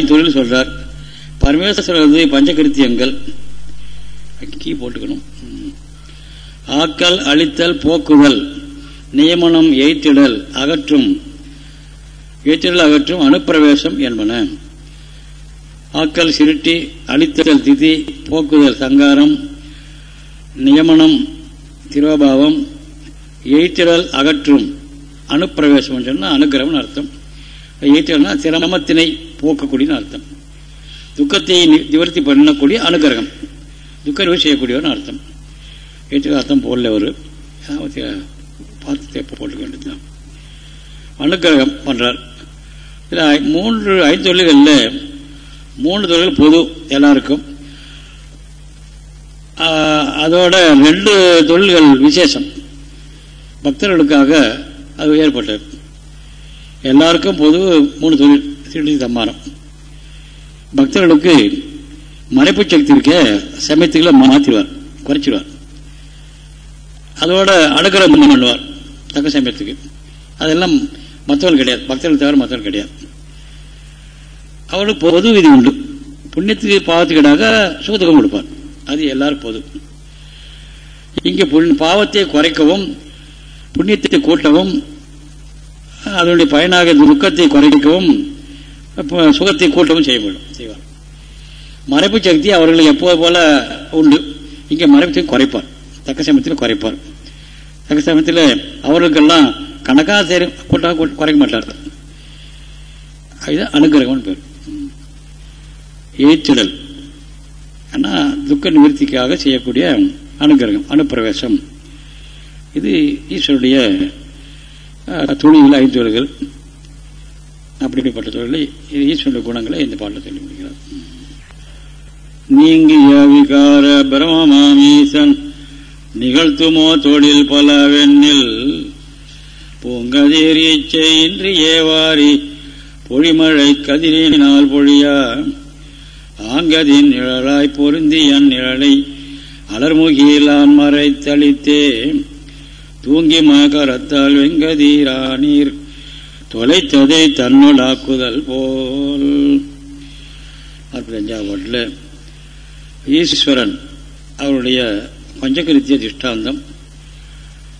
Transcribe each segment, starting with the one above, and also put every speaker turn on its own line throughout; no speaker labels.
ஐந்து தொழில் சொல்றார் பரமேஸ்வரது பஞ்சகிருத்தியங்கள். கீ போட்டுக்கணும். ஆக்கல் அழித்தல் போக்குதல் நியமனம் எய்த்திடல் அகற்றும். எய்த்திடல் அகற்றும் அனுப்பிரவேசம் என்பன. ஆக்கல் சிருட்டி அழித்தல் திதி போக்குதல் சங்காரம் நியமனம் திரோபாவம் எய்த்திடல் அகற்றும். அனுப்பிரவேசம் சொன்னால் அனுகிரகம்னு அர்த்தம். எய்த்திடல்னா சிரமத்தினை போக்கக்கூடியன்னு அர்த்தம். துக்கத்தை நிவர்த்தி பண்ணக்கூடிய அனுகிரகம். துக்க நிவர்த்தி செய்யக்கூடியவர்னு அர்த்தம். ஏற்று அர்த்தம் போடல ஒரு பார்த்து தேப்ப போட்டுக்க வேண்டியதுதான். அனுகிரகம் பண்ணுறார் இதில் மூன்று ஐந்து தொழில்களில் மூணு தொழில் பொது எல்லாருக்கும். அதோட ரெண்டு தொழில்கள் விசேஷம். பக்தர்களுக்காக அது ஏற்பட்டது. எல்லாருக்கும் பொது மூணு தொழில். திருடி சம்மாரம் பக்தர்களுக்கு மறைப்பு சக்தி இருக்க சமயத்துக்குள்ள மாற்றிடுவார் குறைச்சிடுவார். அதோட அனுகிரகம் பண்ணுவார் தக்க சமயத்துக்கு. அதெல்லாம் மற்றவர்கள் கிடையாது. பக்தர்கள் தவிர மற்றவர்கள் கிடையாது. அவருக்கு பொது விதி உண்டு. புண்ணியத்துக்கு பாவத்துக்கிடாக சுகத்துக்கம் கொடுப்பார். அது எல்லாரும் பொது. இங்கே புண்- பாவத்தை குறைக்கவும் புண்ணியத்தை கூட்டவும் அதனுடைய பயனாக துக்கத்தை குறைக்கவும் அப்ப சுகத்தை கூட்டவும் செய்யப்படும் செய்வார். மறைப்பு சக்தி அவர்களுக்கு எப்போது போல உண்டு. இங்கே மறைப்பு சக்தி குறைப்பார். தக்க சமயத்தில் குறைப்பார். தக்க சமயத்தில் அவர்களுக்கெல்லாம் கணக்காக சேர கூட்டாக கூ- குறைக்க மாட்டார்கள் இது அனுகிரகம்னு பேர். ஏற்றிடல் ஆனால் துக்க நிவர்த்திக்காக செய்யக்கூடிய அனுகிரகம் அனுப்பிரவேசம். இது ஈஸ்வருடைய அஹ், தொழில்கள் ஐந்து தொழில்கள் அப்படிப்பட்ட தொழிலை இது ஈஸ்வருடைய குணங்களை இந்த பாட்டில் சொல்லி முடிக்கிறார். நீங்கிய விகார பிரமமாமீசன் நிகழ்த்துமோ தொழில் பலவெண்ணில் பூங்கதிர் இச்சை இன்றி ஏவாரி பொழிமழை கதிரினால் பொழியா ஆங்கதின் நிழலாய் பொருந்தியன் நிழலை அலர்முகிலான் மறை தளித்தே தூங்கி மகரத்தால் வெங்கதீரானீர் தொலைத்ததை தன்னோடாக்குதல் போல். நாற்பத்தஞ்சாம் பாட்டில் ஈஸ்வரன் அவருடைய பஞ்சகிருத்திய திஷ்டாந்தம்.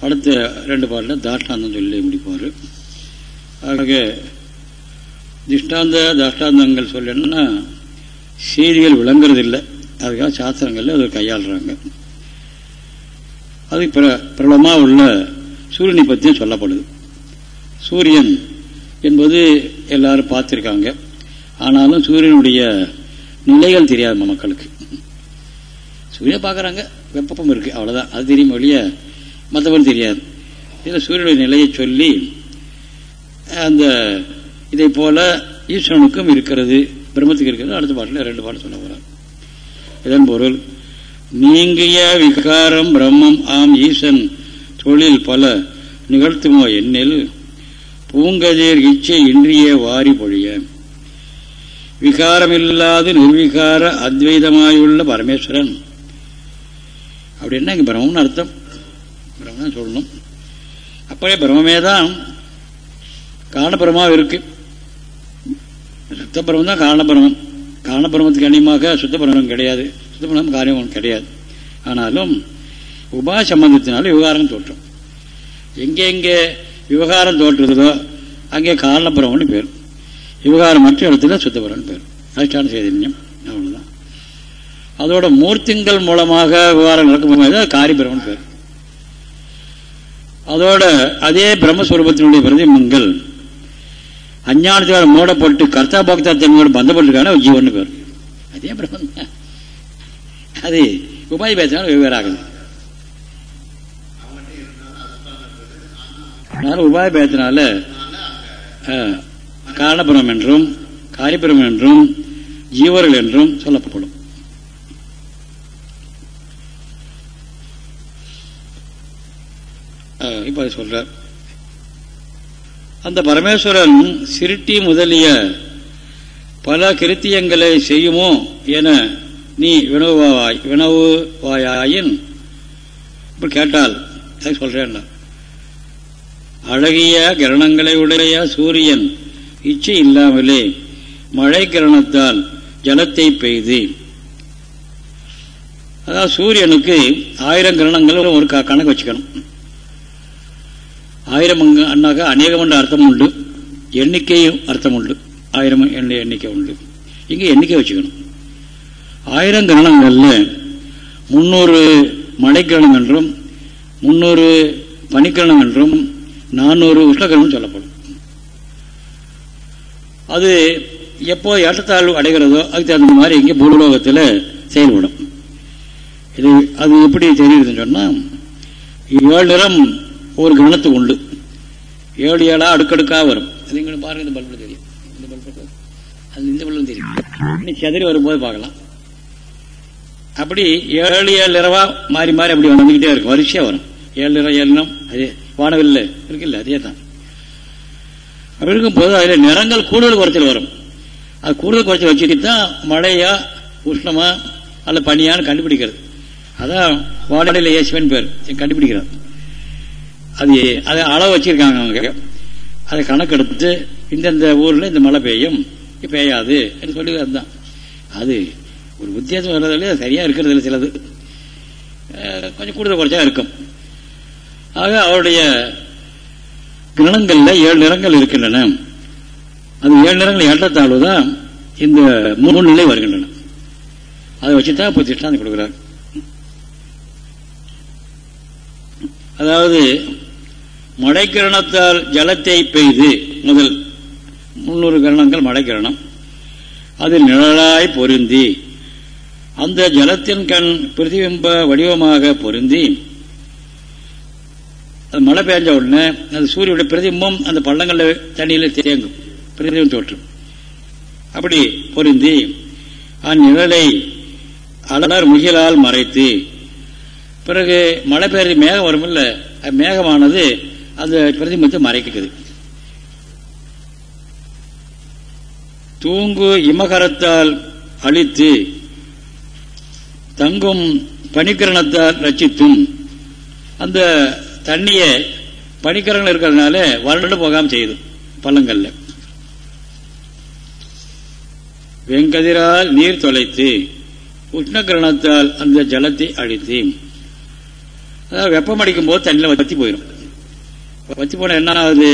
அடுத்த ரெண்டு பாட்டில் தாஷ்டாந்தம் சொல்லி முடிப்பார். ஆக திஷ்டாந்த தாஷ்டாந்தங்கள் சொல்லணும்னா செய்திகள் விளங்குறதில்லை. அதுக்காக சாஸ்திரங்களில் அதை கையாளுறாங்க. அது பிர பிரபலமாக உள்ள சூரியனை பற்றியும் சொல்லப்படுது. சூரியன் என்பது எல்லாரும் பார்த்துருக்காங்க. ஆனாலும் சூரியனுடைய நிலைகள் தெரியாது மக்களுக்கு. சூரியனை பார்க்குறாங்க வெப்பம் இருக்குது அவ்வளோதான் அது தெரியும் ஒழிய மற்றபடி தெரியாது. இதில் சூரியனுடைய நிலையை சொல்லி அந்த இதை போல ஈஸ்வரனுக்கும் இருக்கிறது பிரம்மத்துக்கு இருக்கிறது. அடுத்த பாட்டில் ரெண்டு பாட்டு சொல்ல போகிறார் இதன் பொருள் நீங்கிய விகாரம் பிரம்மம் ஆம் ஈசன் தொழில் பல நிகழ்த்துமோ எண்ணில் பூங்கதிர் இச்சை இன்றிய வாரி பொழிய. விகாரமில்லாது நிர்விகார அத்வைதமாயுள்ள பரமேஸ்வரன். அப்படின்னா இங்கே பிரம்மம்னு அர்த்தம். பிரம்மன் சொல்லணும். அப்படியே பிரம்மே தான் காரணபிரமாக இருக்கு. சுத்தபிரமம் தான் காரணபிரமம் காரணபிரமத்துக்கு அணியமாக சுத்தபிரமம் கிடையாது. சுத்தபிரமம் காரியம் கிடையாது. ஆனாலும் உபா சம்பந்தத்தினால விவகாரம் தோற்றும். எங்கெங்கே விவகாரம் தோற்றுறதோ அங்கே காரணபிரமம்னு பேர். விவகாரம் மற்ற இடத்துல சுத்தபிரமன் பேர். அதிஷ்டான சைதன்யம் அவ்வளோதான் அதோட மூர்த்திங்கள் மூலமாக விவகாரம் நடக்கும்போது காரிபுரம்னு பேர். அதோட அதே பிரம்மஸ்வரூபத்தினுடைய பிரதிமங்கள் அஞ்ஞானத்தால் மூடப்பட்டு கர்த்தா பக்தா தன்மையோடு பந்தப்பட்டிருக்கான ஜீவன் பேர். அதே பிரம்மன் அது உபாதி பேசினாலும் வெவ்வேறாகுது. அதனால உபாதி பேத்தினால காரணபுரம் என்றும் காரிபுரம் என்றும் ஜீவர்கள் என்றும் சொல்லப்படும். அஹ், இப்ப சொல்றார். அந்த பரமேஸ்வரன் சிருட்டி முதலிய பல கிருத்தியங்களை செய்யுமோ என நீ வினவுவாய் வினவுவாயின் இப்படி கேட்டால் சொல்றேன் என்ன அழகிய கிரணங்களை உடைய சூரியன். இச்சை இல்லாமலே மழை கிரணத்தால் ஜலத்தை பெய்து. அதாவது சூரியனுக்கு ஆயிரம் கிரணங்கள் ஒரு கணக்கு வச்சுக்கணும். ஆயிரம் அண்ணாக்கா அநேகம் என்ற அர்த்தம் உண்டு. எண்ணிக்கையும் அர்த்தம் உண்டு. ஆயிரம் எண்ணிக்கை உண்டு. இங்கே எண்ணிக்கை வச்சுக்கணும். ஆயிரம் கிரணங்கள்ல முன்னூறு மழைக்கிரணம் என்றும் முன்னூறு பனிக்கிரணம் என்றும் நானூறு உஷ்ணகிரணம் சொல்லப்படும். அது எப்போ ஏற்றத்தாழ்வு அடைகிறதோ அதுக்கு தகுந்த மாதிரி இங்கே பூலோகத்தில் செயல்படும். இது அது எப்படி தெரியுதுன்னு சொன்னால் ஏழு நிறம் ஒரு கிரணத்துக்கு உண்டு. ஏழு ஏழா அடுக்கடுக்காக வரும். அது எங்களுக்கு பாருங்க இந்த பல்பில் தெரியும். இந்த பல்பு அது இந்த பல்பும் தெரியும். இன்னும் செதறி வரும்போது பார்க்கலாம். அப்படி ஏழு ஏழு நிறவா மாறி மாறி அப்படி வந்துக்கிட்டே இருக்கும். வரிசையாக வரும். ஏழு நிறம் ஏழு நிறம் அதே. வானவில்லை. இருக்குல்ல அதே தான் அப்படி இருக்கும்போது அதில் நிறங்கள் கூடுதல் குறைச்சல் வரும். அது கூடுதல் குறைச்சல் வச்சுட்டு தான் மழையா உஷ்ணமா அல்ல பனியான்னு கண்டுபிடிக்கிறது. அதான் வானிலையில் ஏசுவன் பேர். கண்டுபிடிக்கிறார். அது அதை அளவு வச்சிருக்காங்க அவங்க. அதை கணக்கெடுத்து இந்தந்த ஊரில் இந்த மழை பெய்யும் பெய்யாது என்று சொல்லி அதுதான். அது ஒரு உத்தேசம் வர்றதுல சரியாக இருக்கிறது இல்லை சிலது கொஞ்சம் கூடுதல் குறைச்சா இருக்கும். ஆக அவருடைய கிரணங்களில் ஏழு நிறங்கள் இருக்கின்றன. அது ஏழு நிறங்கள் ஏற்றத்தாழ்வு தான் இந்த மூணு நிலை வருகின்றன. அதை வச்சுதான் இப்போ திஷ்டாந்தி கொடுக்குறார். அதாவது மழைக்கிரணத்தால் ஜலத்தை பெய்து முதல் முன்னூறு கிரணங்கள் மழைக்கிரணம் அது நிழலாய் பொருந்தி அந்த ஜலத்தின் கண் பிரதிபிம்ப வடிவமாக பொருந்தி அது மழை பெஞ்ச உடனே அந்த சூரியனுடைய பிரதிபிம்பம் அந்த பள்ளங்களில் தண்ணியில் தேங்கும். பிரதிபிம்பம் தோற்றும். அப்படி பொருந்தி அந்நிழலை அலர் முகிலால் மறைத்து பிறகு மழை பெய்ய மேகம் வரும் மேகமானது அந்த பிரதிபிம்பத்தை மறைக்குது தூங்கு இமகரத்தால் அழித்து தங்கும் பனிக்கிரணத்தால் ரச்சித்தும் அந்த தண்ணிய பனிக்கரங்கள் இருக்கிறதுனால வறண்டு போகாம செய்யுது பள்ளங்கள்ல. வெங்கதிரால் நீர் தொலைத்து உஷ்ணகிரணத்தால் அந்த ஜலத்தை அழித்து அதாவது வெப்பம் அடிக்கும் போது தண்ணியில் வத்தி போயிடும் வத்தி போனால் என்ன ஆகுது?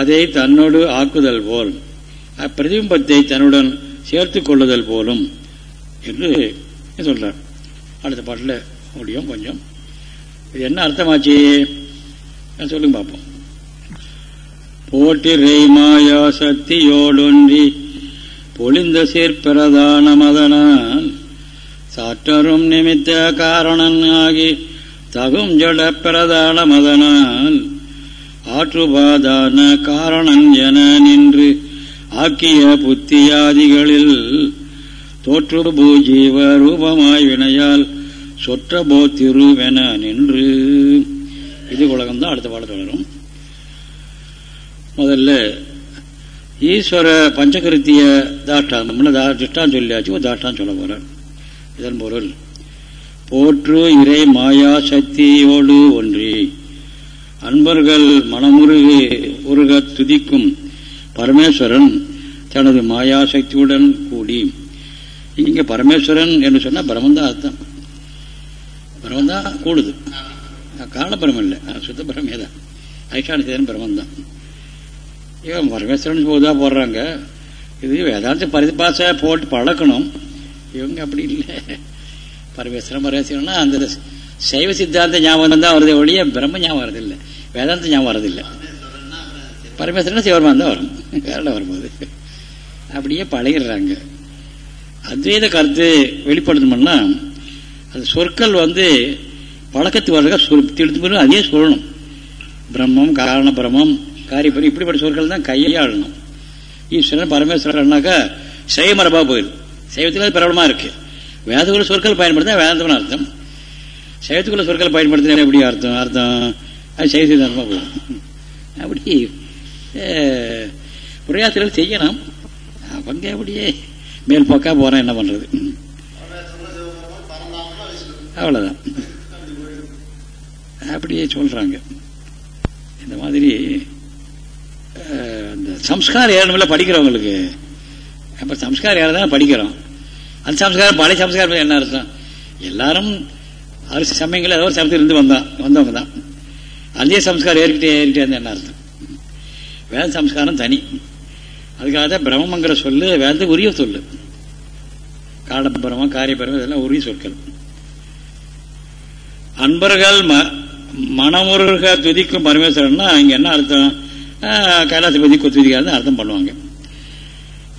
அதை தன்னோடு ஆக்குதல் போல் அப்பிரதிபிம்பத்தை தன்னுடன் சேர்த்து கொள்ளுதல் போலும் என்று சொல்றார். அடுத்த பாட்டில் முடியும் கொஞ்சம். இது என்ன அர்த்தமாச்சு? சொல்லுங்க பார்ப்போம் போட்டிரை மாயா சக்தியோடொன்றி பொழிந்த சீர்பிரதான மதனான் சாற்றரும் நிமித்த காரணன் ஆகி தகும் ஜட பிரதான மதனால் ஆற்றுபாதான காரணன் என நின்று ஆக்கிய புத்தியாதிகளில் தோற்று பூஜீவ ரூபமாய் வினையால் சொற்ற போத்திருவென நின்று இது உலகம்தான் அடுத்த பாடத்தில் வளரும் முதல்ல ஈஸ்வர பஞ்சகிருத்திய தாஷ்டான் முன்ன திஷ்டான் சொல்லியாச்சு ஒரு தாஷ்டான் சொல்ல போகிறார் இதன் பொருள் போற்று இறை மாயா சக்தியோடு ஒன்றி அன்பர்கள் மனமுருகி உருக துதிக்கும் பரமேஸ்வரன் தனது மாயா சக்தியுடன் கூடி இங்கே பரமேஸ்வரன் என்று சொன்னால் பிரம்மந்தான் அர்த்தம். பிரமந்தான் கூடுது. காரணபிரமம் இல்லை. சுத்த பிரமே தான் ஐஷான சேதன் பிரமந்தான் இவன் பரமேஸ்வரன் போதா போடுறாங்க. இது வேதாந்த பரிபாச போட்டு பழக்கணும். இவங்க அப்படி இல்லை. பரமேஸ்வரன் பரமேஸ்வரன்னா அந்த சைவ சித்தாந்த ஞாபகம் தான் வருது ஒழிய பிரம்ம ஞாபகம் வரதில்லை. வேதாந்த ஞாபகம் வரதில்லை. பரமேஸ்வரன் சிவருமான் தான் வரும். வேற வரும்போது. அப்படியே பழகிடுறாங்க. அத்வைத கருத்து வெளிப்படுத்தணும்னா அந்த சொற்கள் வந்து பழக்கத்து வரக பிறகு அதே சொல்லணும். பிரம்மம் காரண பிரம்மம் காரியப்படி இப்படிப்பட்ட சொற்கள் தான் கையாளணும். ஈஸ்வரன் பரமேஸ்வரன்னாக்கா சைவமரபா போயிடும். சைவத்தில் பிரபலமாக இருக்குது வேதகுல சொற்கள் பயன்படுத்தினா வேதாந்தம்னு அர்த்தம். சைவத்துக்குள்ள சொற்கள் பயன்படுத்தினா எப்படி அர்த்தம்? அர்த்தம். அது சைவ சித்தாந்தமா போயிடும். அப்படி பிரயாசங்கள் செய்யணும் அவங்க அப்படியே மேல் பக்கா போகிறேன் என்ன பண்ணுறது அவ்வளோதான் அப்படியே சொல்கிறாங்க இந்த மாதிரி இந்த சம்ஸ்காரம் ஏறணும்ல படிக்கிறவங்களுக்கு? அப்போ சம்ஸ்காரம் ஏற தானே படிக்கிறோம். அந்த சம்ஸ்காரம் பழைய சம்ஸ்காரம் என்ன அர்த்தம்? எல்லாரும் அரிசி சமயங்கள் ஏதோ ஒரு சமயத்தில் இருந்து வந்தான் வந்தவங்க தான். அதே சம்ஸ்காரம் ஏறிக்கிட்டே ஏறிக்கிட்டே இருந்தால் என்ன அர்த்தம்? வேத சம்ஸ்காரம் தனி. அதுக்காக தான் பிரம்மங்கிற சொல்லு வேத உரிய சொல்லு. காடபிரமம் காரியபிரமம் இதெல்லாம் உரிய சொற்கள். அன்பர்கள் மனமுருக துதிக்கும் பரமேஸ்வரன்னா இங்க என்ன அர்த்தம்? கைலாசபதி துதிக்காத அர்த்தம் பண்ணுவாங்க.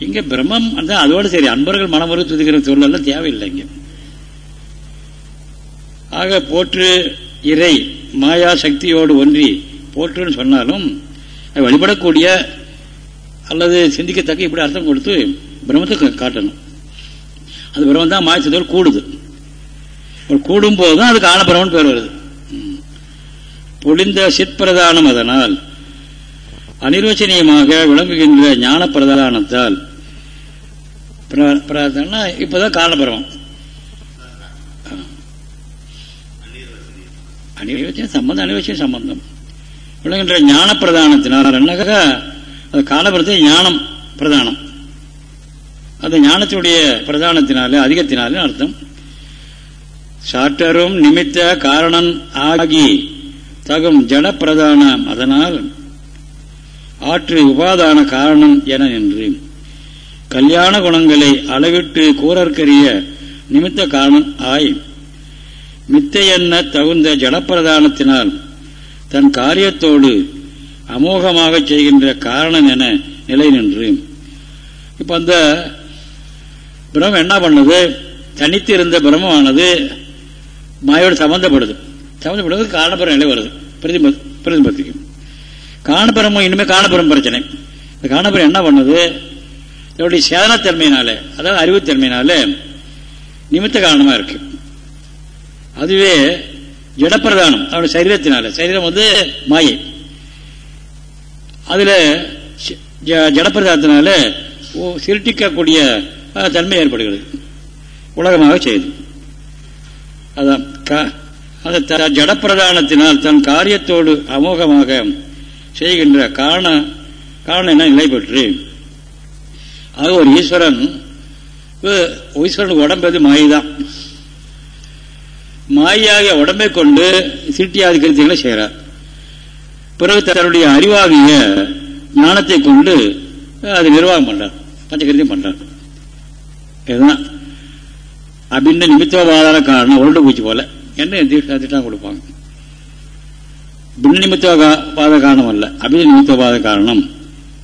இங்க பிரம்மம் அந்த அதோட சரி அன்பர்கள் மனமுருக துதிக்கிற சொல்லலாம் தேவையில்லை இங்க. ஆக போற்று இறை மாயா சக்தியோடு ஒன்றி போற்றுன்னு சொன்னாலும் வழிபடக்கூடிய அல்லது சிந்திக்கத்தக்க இப்படி அர்த்தம் கொடுத்து பிரம்மத்தை காட்டணும். அது பிரம்மம் தான் மாயத்தோடு கூடுது. கூடும் போதுதான் அதுக்கு ஆனபிரமன் பேர் வருது. பொழிந்த சிற்பிரதானம் அதனால் அனிர்வச்சனீயமாக விளங்குகின்ற ஞான பிரதானத்தால் இப்பதான் காரணபிரமம் அனிர்வச்சன சம்பந்தம் அனிர்வச்சன சம்பந்தம். விளங்குகின்ற ஞான பிரதானத்தினால் என்னக்கா அது காலபுரத்தை ஞானம் பிரதானம். அந்த ஞானத்துடைய பிரதானத்தினாலே அதிகத்தினாலே அர்த்தம். சாற்றரும் நிமித்த காரணன் ஆகி தகும் ஜனப்பிரதானம் அதனால் ஆற்று உபாதான காரணம் என நின்று. கல்யாண குணங்களை அளவிட்டு கூறற்கரிய நிமித்த காரணம் ஆய். மித்த என்ன தகுந்த ஜடப்பிரதானத்தினால் தன் காரியத்தோடு அமோகமாக செய்கின்ற காரணம் என நிலை நின்று. இப்ப அந்த பிரம்மம் என்ன பண்ணுது? தனித்து இருந்த பிரம்மமானது மாயோடு சம்பந்தப்படுது. சம்பந்தப்படுவது காரணபுரம் நிலை வருது. பிரதிபத்திக்கு காணபுரம் இனிமேல் காணபுரம் பிரச்சனை. இந்த காணபுரம் என்ன பண்ணுது? இதனுடைய சேதனத்தன்மையினால அதாவது அறிவுத்தன்மையினால நிமித்த காரணமாக இருக்கு. அதுவே ஜடப்பிரதானம் அவருடைய சரீரத்தினால. சரீரம் வந்து மாயை. அதில் ஜடப்பிரதானத்தினால சிருட்டிக்கக்கூடிய தன்மை ஏற்படுகிறது. உலகமாக செய்யுது. அதான் அந்த ஜடப்பிரதானத்தினால் தன் காரியத்தோடு அமோகமாக செய்கின்ற காரண காரணம் என்ன? நிலை பெற்று. அது ஒரு ஈஸ்வரன் ஈஸ்வரனுக்கு உடம்பு மாய்தான் மாயாக உடம்பை கொண்டு சிட்டியாதி கருத்துக்களை செய்கிறார். பிறகு தன்னுடைய அறிவாகிய ஞானத்தை கொண்டு அது நிர்வாகம் பண்றார் பஞ்சகரித்தையும் பண்றார். இதுதான். அபின்ன நிமித்தவாதார காரணம் உருண்டு பூச்சி போல. என்ன திட்டம் கொடுப்பாங்க? பின்ன நிமித்தவாத காரணம் அல்ல அபின்ன நிமித்தவாத காரணம்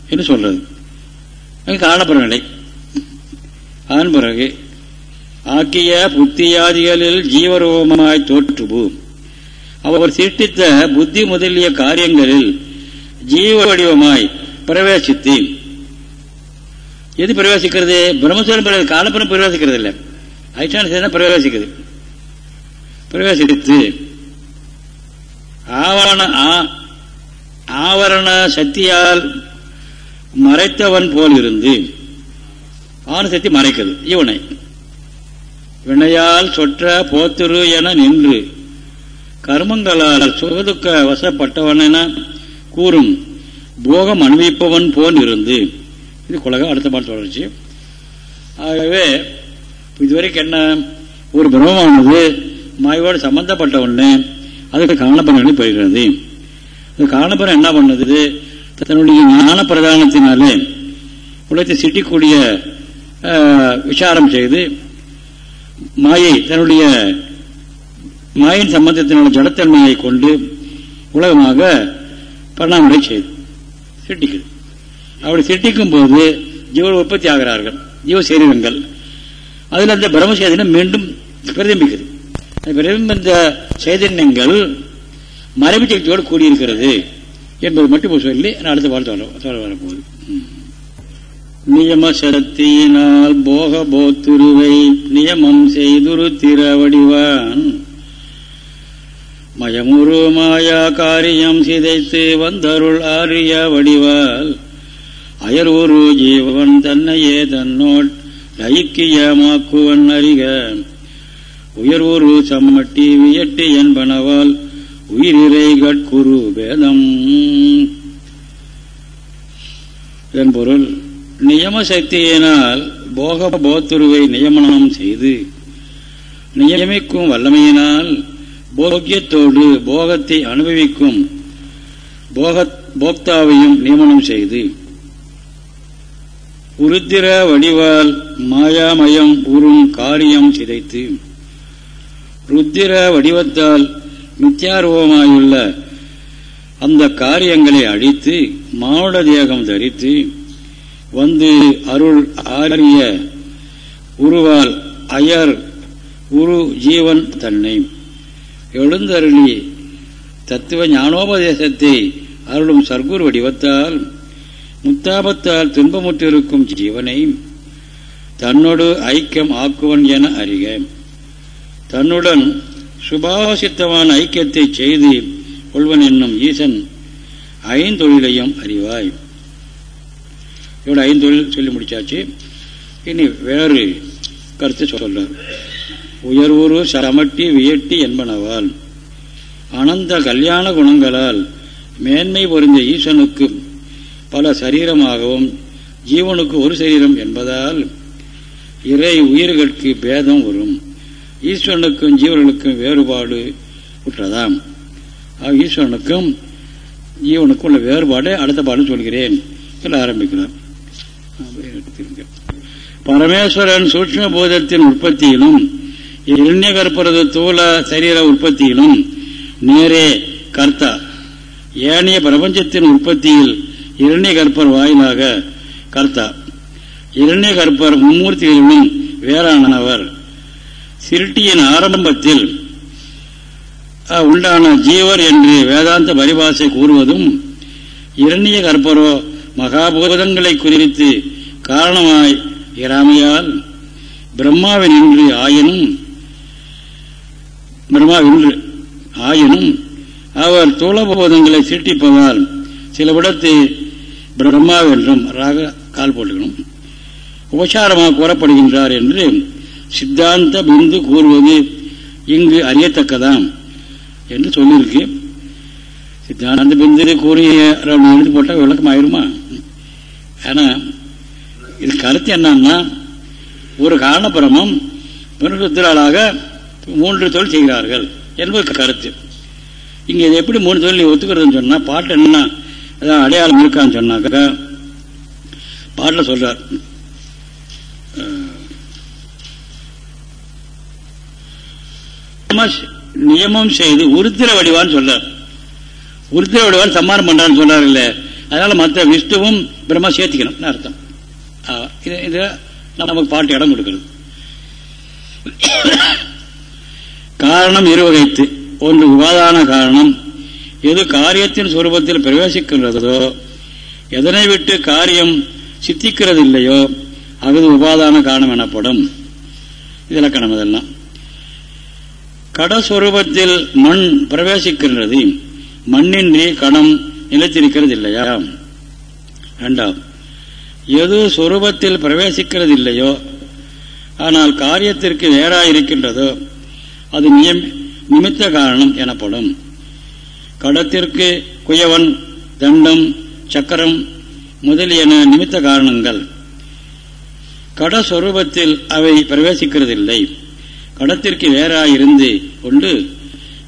என்று சொல்றது. காரணப்பெறநிலை அதன் பிறகு ஆக்கிய புத்தியாதிகளில் ஜீவரூபமாய் தோற்றுபு. அவர் சிருஷ்டித்த புத்தி முதலிய காரியங்களில் ஜீவ வடிவமாய் பிரவேசித்து எது பிரவேசிக்கிறது? பிரம்மசுரம் காலப்புறம் பிரவேசிக்கிறது இல்லை அதிஷ்டான பிரவேசிக்குது பிரவேசித்து ஆவரண ஆவரண சக்தியால் மறைத்தவன் போல் இருந்து ஆன சக்தி மறைக்குது. இவனை. வினையால் சொற்ற போத்துரு என நின்று கர்மங்களால் சுகதுக்க வசப்பட்டவன் என கூறும் போகம் அனுபவிப்பவன் போல் இருந்து. இது குலகம் அடுத்த பாட்டு தொடர்ச்சி. ஆகவே இதுவரைக்கும் என்ன? ஒரு பிரம்மமானது மாயோடு சம்பந்தப்பட்ட ஒன்று அதுக்கு காரணப்பரம் போய்கிறது காரணப்பரம் என்ன பண்ணுது? தன்னுடைய ஞான பிரதானத்தினாலே உலகத்தை சிட்டிக்கூடிய விசாரம் செய்து மாயை தன்னுடைய மாயின் சம்பந்தத்தினுடைய ஜடத்தன்மையை கொண்டு உலகமாக பரிணாமத்தை செய்து சிட்டிக்குது அப்படி சிட்டிக்கும் போது ஜீவ உற்பத்தி ஆகிறார்கள். ஜீவ சரீரங்கள் அதில் அந்த பிரம்ம சைதன்யம் மீண்டும் பிரதிபிக்குது பிரதிபிந்த சைதன்யங்கள் மரபு சக்தியோடு கூடியிருக்கிறது என்பது மட்டும் சொல்லி நான் அடுத்த வாழ்த்து சொல்ல வரப்போகுது நியம சக்தியினால் போக போத்துருவை நியமம் செய்துரு திரவடிவான். மயமுரு மாயா காரியம் சிதைத்து வந்தருள் ஆரிய வடிவால். அயர்வுரு ஜீவன் தன்னையே தன்னோட் ஐக்கியமாக்குவன் அறிக. உயர்வுரு சம்மட்டி வியட்டு என்பனவால் உயிரிரை கட்குரு பேதம் என்பொருள் நியம சக்தியினால் போக போத்துருவை நியமனம் செய்து நியமிக்கும் வல்லமையினால் போக்கியத்தோடு போகத்தை அனுபவிக்கும் போக்தாவையும் நியமனம் செய்து உருத்திர வடிவால் மாயாமயம் உறும் காரியம் சிதைத்து ருத்திர வடிவத்தால் மித்யாரூபமாயுள்ள அந்த காரியங்களை அழித்து மாவட தேகம் தரித்து வந்து அருள் ஆரிய உருவால் அயர் உரு ஜீவன் தன்னை எழுந்தருளி தத்துவ ஞானோபதேசத்தை அருளும் சர்க்குரு வடிவத்தால் முத்தாபத்தால் துன்பமுற்றிருக்கும் ஜீவனை தன்னோடு ஐக்கியம் ஆக்குவன் என அறிக. தன்னுடன் சுபாவசித்தமான ஐக்கியத்தை செய்து கொள்வன் என்னும் ஈசன் ஐந்தொழிலையும் அறிவாய். இவ்வளோ ஐந்தொழில் சொல்லி முடிச்சாச்சு. இனி வேறு கருத்து சொல்றார். உயர்வுரு சரமட்டி வியட்டி என்பனவால் அனந்த கல்யாண குணங்களால் மேன்மை பொருந்த ஈசனுக்கு பல சரீரமாகவும் ஜீவனுக்கு ஒரு சரீரம் என்பதால் இறை உயிர்களுக்கு பேதம் வரும். ஈஸ்வரனுக்கும் ஜீவர்களுக்கும் வேறுபாடு உற்றதாம். ஈஸ்வரனுக்கும் ஜீவனுக்கும் உள்ள வேறுபாடு அடுத்த பாடம் சொல்கிறேன். என்று ஆரம்பிக்கிறார். பரமேஸ்வரன் சூட்சம போதத்தின் உற்பத்தியிலும் இரண்ய கற்பரது தூள சரீர உற்பத்தியிலும் நேரே கர்த்தா ஏனைய பிரபஞ்சத்தின் உற்பத்தியில் இரண்ய கற்பர் வாயிலாக கர்த்தா. இரண்ய கற்பர் மும்மூர்த்திகளிலும் வேறானவர் சிருட்டியின் ஆரம்பத்தில் உண்டான ஜீவர் என்று வேதாந்த பரிபாசை கூறுவதும் இரண்ய கற்பரோ மகாபூதங்களை குறித்து காரணமாய் இராமையால் பிரம்மாவின் இன்று ஆயினும் பிரம்மாவென்று ஆயினும் அவர் தூளபோதங்களை சிருட்டிப்பதால் சில பிரம்மாவென்றும் ராக கால் போட்டுக்கணும். உபசாரமாக கூறப்படுகின்றார் என்று சித்தாந்த பிந்து கூறுவது இங்கு அறியத்தக்கதாம் என்று சொல்லியிருக்கு. சித்தாந்த பிந்து கூறிய எழுதி போட்டால் விளக்கம் ஆயிருமா? ஆனால் இது கருத்து என்னன்னா ஒரு காரணபிரமம் மிருகத்திலாளாக மூன்று தொழில் செய்கிறார்கள் என்பது கருத்து. இங்கே இது எப்படி மூணு தொழில் ஒத்துக்கிறதுன்னு சொன்னால் பாட்டு என்ன அதான் அடையாளம் இருக்கான்னு சொன்னாக்க பாட்டில் சொல்றார். நியமம் செய்து உருத்திர வடிவான்னு சொல்றார். உருத்திர வடிவான் சம்மானம் பண்றான்னு சொல்றாரு இல்ல அதனால மற்ற விஷ்ணுவும் பிரம்மா சேர்த்திக்கணும் அர்த்தம்? இது நமக்கு பாட்டு இடம் கொடுக்கிறது காரணம் இருவகைத்து. ஒன்று உபாதான காரணம் எது காரியத்தின் சுரூபத்தில் பிரவேசிக்கின்றதோ எதனை விட்டு காரியம் சித்திக்கிறது இல்லையோ அது உபாதான காரணம் எனப்படும். இலக்கணம் இதெல்லாம். கடஸ்வரூபத்தில் மண் பிரவேசிக்கின்றது. மண்ணின்றி கடம் நிலைத்திருக்கிறது இல்லையா இரண்டாம். எது சொரூபத்தில் பிரவேசிக்கிறது இல்லையோ ஆனால் காரியத்திற்கு வேறாயிருக்கின்றதோ அது நிமித்த காரணம் எனப்படும். கடத்திற்கு குயவன் தண்டம் சக்கரம் முதலியன நிமித்த காரணங்கள். கடஸ்வரூபத்தில் அவை பிரவேசிக்கிறதில்லை. கடத்திற்கு வேறாயிருந்து கொண்டு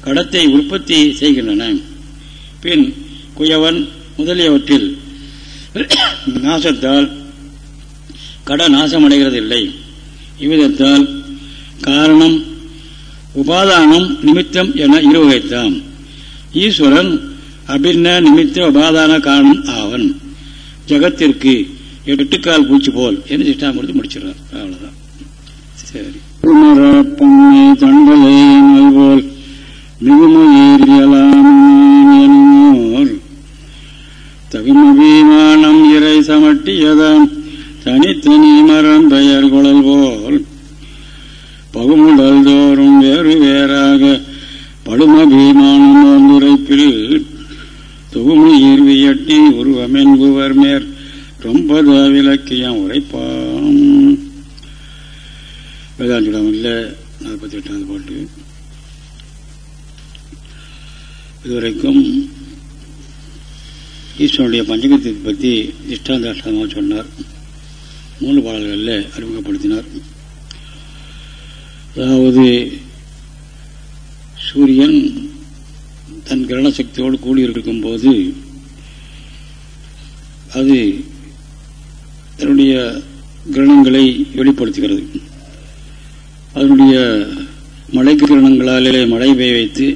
கடத்தை உற்பத்தி செய்கின்றன. பின் குயவன் முதலியவற்றில் நாசத்தால் கட நாசமடைகிறதில்லை இவ்விதத்தால் காரணம் உபாதானம் நிமித்தம் என இருவகைத்தாம். ஈஸ்வரன் அபின்ன நிமித்த உபாதான காரணம் ஆவன். ஜகத்திற்கு எட்டுக்கால் பூச்சி போல் என்று சிஷ்டாமூர்த்தி முடிச்சிடறார். அவ்வளவுதான். சரி. பொன்னை தண்டலை போல் மிகுமோர் தகுமபீமானம் இறை சமட்டியதாம் தனித்தனி மரம் பெயர் குழல் போல் பகுமுடல் தோறும் வேறு வேறாக படுமபீமானம் வந்துரைப்பில் தொகுமு ஈர்வியட்டி உருவமென்புவர் மேற் ரொம்ப விளக்கியம் உரைப்பாம். வேதாந்திடம் இல்லை. நாற்பத்தி எட்டாவது பாட்டு. இதுவரைக்கும் ஈஸ்வரனுடைய பஞ்சகத்தை பற்றி இஷ்டாந்தாஷ்டமாக சொன்னார். மூணு பாடல்களில் அறிமுகப்படுத்தினார். அதாவது சூரியன் தன் கிரண சக்தியோடு கூடியிருக்கும் போது அது தன்னுடைய கிரணங்களை வெளிப்படுத்துகிறது. அதனுடைய மழை கிரணங்களாலே மழை பெய்ய வைத்து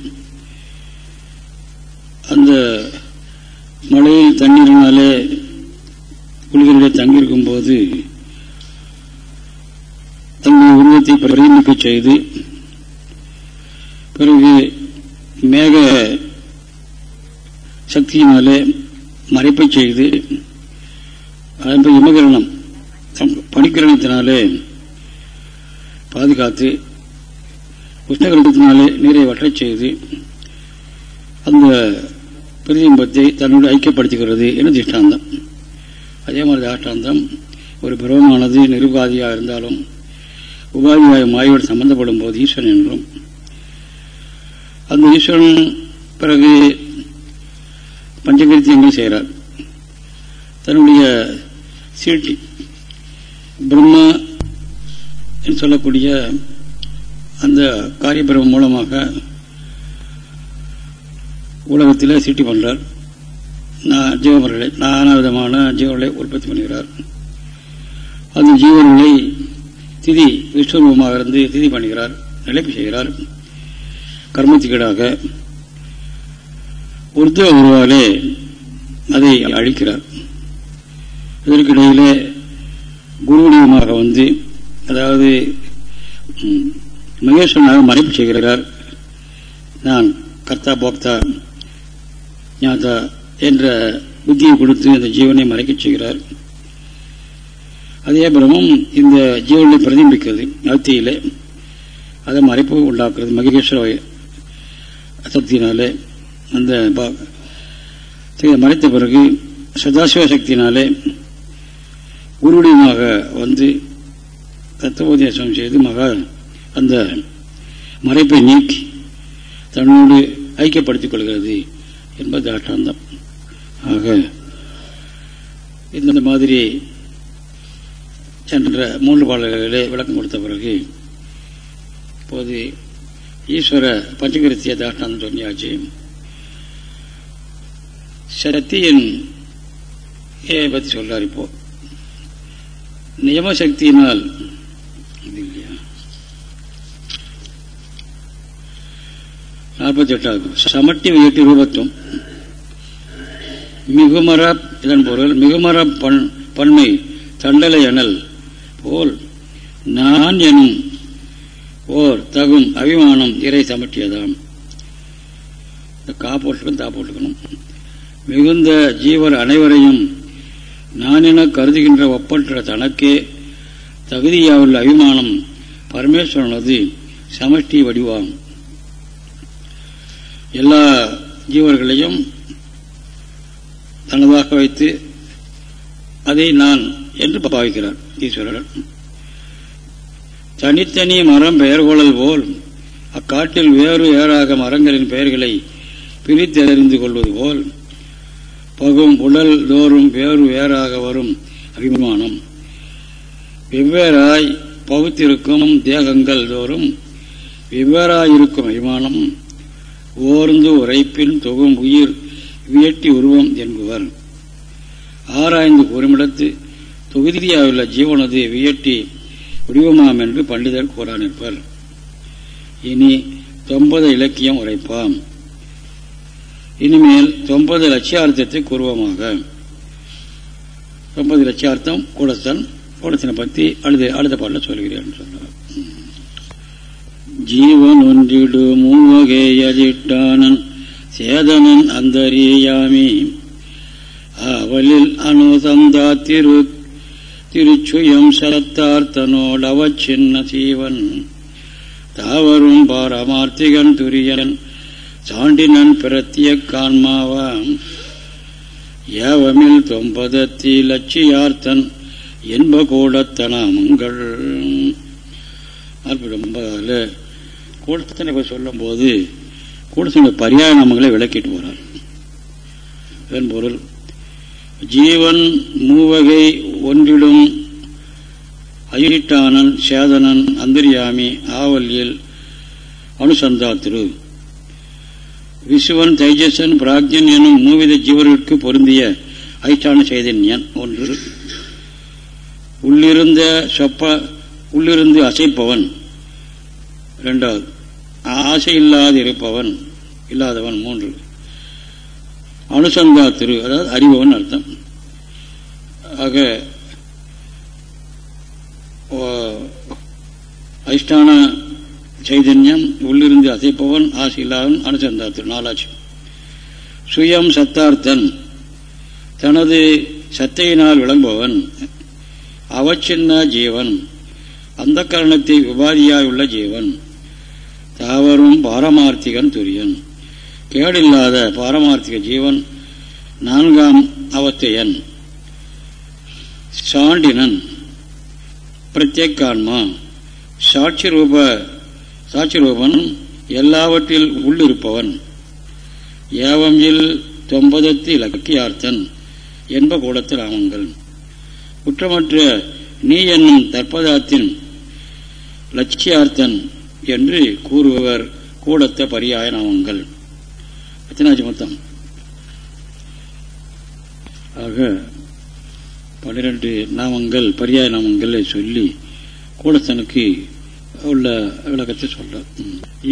அந்த மழையில் தண்ணீரினாலே குளிகளிலே தங்கியிருக்கும் போது தன்னுடைய உருவத்தை பிரதிநிதிக்க செய்து பிறகு மேக சக்தியினாலே மறைப்பை செய்து அதன் இமகிரணம் பனிக்கிரணத்தினாலே பாதுகாத்து உஷ்ணகிரணத்தினாலே நீரை வற்றச் செய்து அந்த பிரதிபிம்பத்தை தன்னோடு ஐக்கியப்படுத்துகிறது என திஷ்டாந்தம். அதே மாதிரி ஆஷ்டாந்தம் ஒரு பிரமமானது நிருபாதியாக இருந்தாலும் உபாதியாக மாயோடு சம்பந்தப்படும் போது ஈஸ்வரன் என்றும் அந்த ஈஸ்வரன் பிறகு பஞ்சகிருத்தியங்கள் செய்கிறார் தன்னுடைய சீட்டி பிரம்மா என்று சொல்லக்கூடிய அந்த காரியபிரமம் மூலமாக உலகத்தில் சீட்டி பண்ணுறார் நான் ஜீவமர்களை நானா விதமான ஜீவர்களை உற்பத்தி பண்ணுகிறார் அந்த ஜீவர்களை திதி விஸ்வரூபமாக இருந்து திதி பண்ணுகிறார் நிலைப்பு செய்கிறார் கர்மத்துக்கீடாக உருத்துவ உருவாலே அதை அழிக்கிறார். இதற்கிடையிலே குருவடிவமாக வந்து அதாவது மகேஸ்வரனாக மறைப்பு செய்கிறார். நான் கர்த்தா போக்தா ஞாதா என்ற புத்தியை கொடுத்து அந்த ஜீவனை மறைக்கச் செய்கிறார். அதே பிரமம் இந்த ஜீவனை பிரதிபிக்கிறது அத்தியிலே அதை மறைப்பு உண்டாக்குறது மகேஸ்வர சக்தினாலே அந்த மறைத்த பிறகு சதாசிவ சக்தியினாலே உருவடியமாக வந்து தத்துவோதேசம் செய்து மகா அந்த மறைப்பை நீக்கி தன்னோடு ஐக்கியப்படுத்திக் கொள்கிறது என்பது அட்டாந்தம் ஆக இந்த மாதிரி சென்ற மூன்று பாடல்களிலே விளக்கம் கொடுத்த பிறகு இப்போது ஈஸ்வர பஞ்சகிருத்திய தாஷ்டாந்தம் சொன்னியாச்சு சக்தியின் பற்றி சொல்றார் இப்போ. நியமசக்தியினால் நாற்பத்தி எட்டாவது சமட்டி வியட்டி ரூபத்துவம். மிகுமர இதன் பொருள் மிகுமர பண் பன்மை தண்டலை அனல் போல் நான் எனும் ஓர் தகும் அபிமானம் இறை சமட்டியதாம் கா போட்டுக்கணும் தா போட்டுக்கணும் மிகுந்த ஜீவர் அனைவரையும் நான் என கருதுகின்ற ஒப்பற்ற தனக்கே தகுதியாவுள்ள அபிமானம் பரமேஸ்வரனது சமஷ்டி வடிவாம். எல்லா ஜீவர்களையும் தனதாக வைத்து அதை நான் என்று பாவிக்கிறார் ஈஸ்வரர். தனித்தனி மரம் பெயர் கொள்ளல் போல் அக்காட்டில் வேறு வேறாக மரங்களின் பெயர்களை பிரித்தறிந்து கொள்வது போல் பகும் உடல் தோறும் வேறு வேறாக வரும் அபிமானம். வெவ்வேறாய் பகுத்திருக்கும் தேகங்கள் தோறும் வெவ்வேறாயிருக்கும் அபிமானம். ஓர்ந்து உரைப்பின் தொகும் உயிர் வியட்டி உருவம் என்பவர். ஆராய்ந்து கூறுமிடத்து தொகுதியாவுள்ள ஜீவனது வியட்டி உருவமாம் என்று பண்டிதர் கூறா நிற்பர். இனி தொம்பது இலக்கியம் உரைப்பாம். இனிமேல் தொம்பது லட்சியார்த்தத்தை கூறுவோமாக. தொம்பது லட்சியார்த்தம் கூடத்தன் கூடத்தினை பற்றி அடுத்த அடுத்த பாடல சொல்கிறேன் சொன்னார். ஜீவன் ஒன்றிடு மூவகேயதிட்டானன் சேதனன் அந்தரியாமி. அவலில் அனுசந்தா திரு திருச்சுயம் சரத்தார்த்தனோடவ சின்ன சீவன். தாவரும் பாரமார்த்திகன் துரியன் சாண்டினன் பிரத்திய கான்மாவாம். ஏவமில் தொம்பதத்தி லட்சியார்த்தன் என்ப கூடத்தனாமங்கள் அதில் கூடத்தனை போய் சொல்லும் போது பரியாய நாமங்களை விளக்கிட்டு போறார். என்பொருள் ஜீவன் மூவகை ஒன்றிடும் அயிட்டானன் சேதனன் அந்தரியாமி ஆவல்யில் அனுசந்தாத்திரு. விசுவன் தைஜசன் பிராக்யன் எனும் மூவித ஜீவர்களுக்கு பொருந்திய ஐட்டான சைதன்யன் ஒன்று. உள்ளிருந்த சொப்ப உள்ளிருந்து அசைப்பவன். இரண்டாவது ஆசை இல்லாது இருப்பவன் இல்லாதவன் மூன்று. அனுசந்தா திரு அதாவது அறிபவன் அர்த்தம். ஆக அதிஷ்டான சைதன்யம் உள்ளிருந்து அசைப்பவன் ஆசை இல்லாதவன் அனுசந்தா திரு நாலாச்சு. சுயம் சத்தார்த்தன் தனது சத்தையினால் விளங்குபவன் அவச்சின்ன ஜீவன் அந்த கரணத்தை உபாதியாயுள்ள ஜீவன் தாவரும் பாரமார்த்திகன் துரியன். கேடில்லாத பாரமார்த்திக ஜீவன் நான்காம் அவத்தையன். சாண்டினன் பிரத்யேகான்மா சாட்சி ரூப சாட்சி ரூபன் எல்லாவற்றில் உள்ளிருப்பவன். ஏவம் இல் தொம்பதத்து இலக்கியார்த்தன் என்ப கூடத்தில் ஆமங்கள் குற்றமற்ற நீ என்னும் தற்பதாத்தின் லட்சியார்த்தன் என்று கூறுபவர் கூடத்த பரியாய நாமங்கள் எத்தனாச்சு மொத்தம். ஆக பன்னிரெண்டு நாமங்கள் பரியாய நாமங்களை சொல்லி கூடத்தனுக்கு உள்ள விளக்கத்தை சொல்ற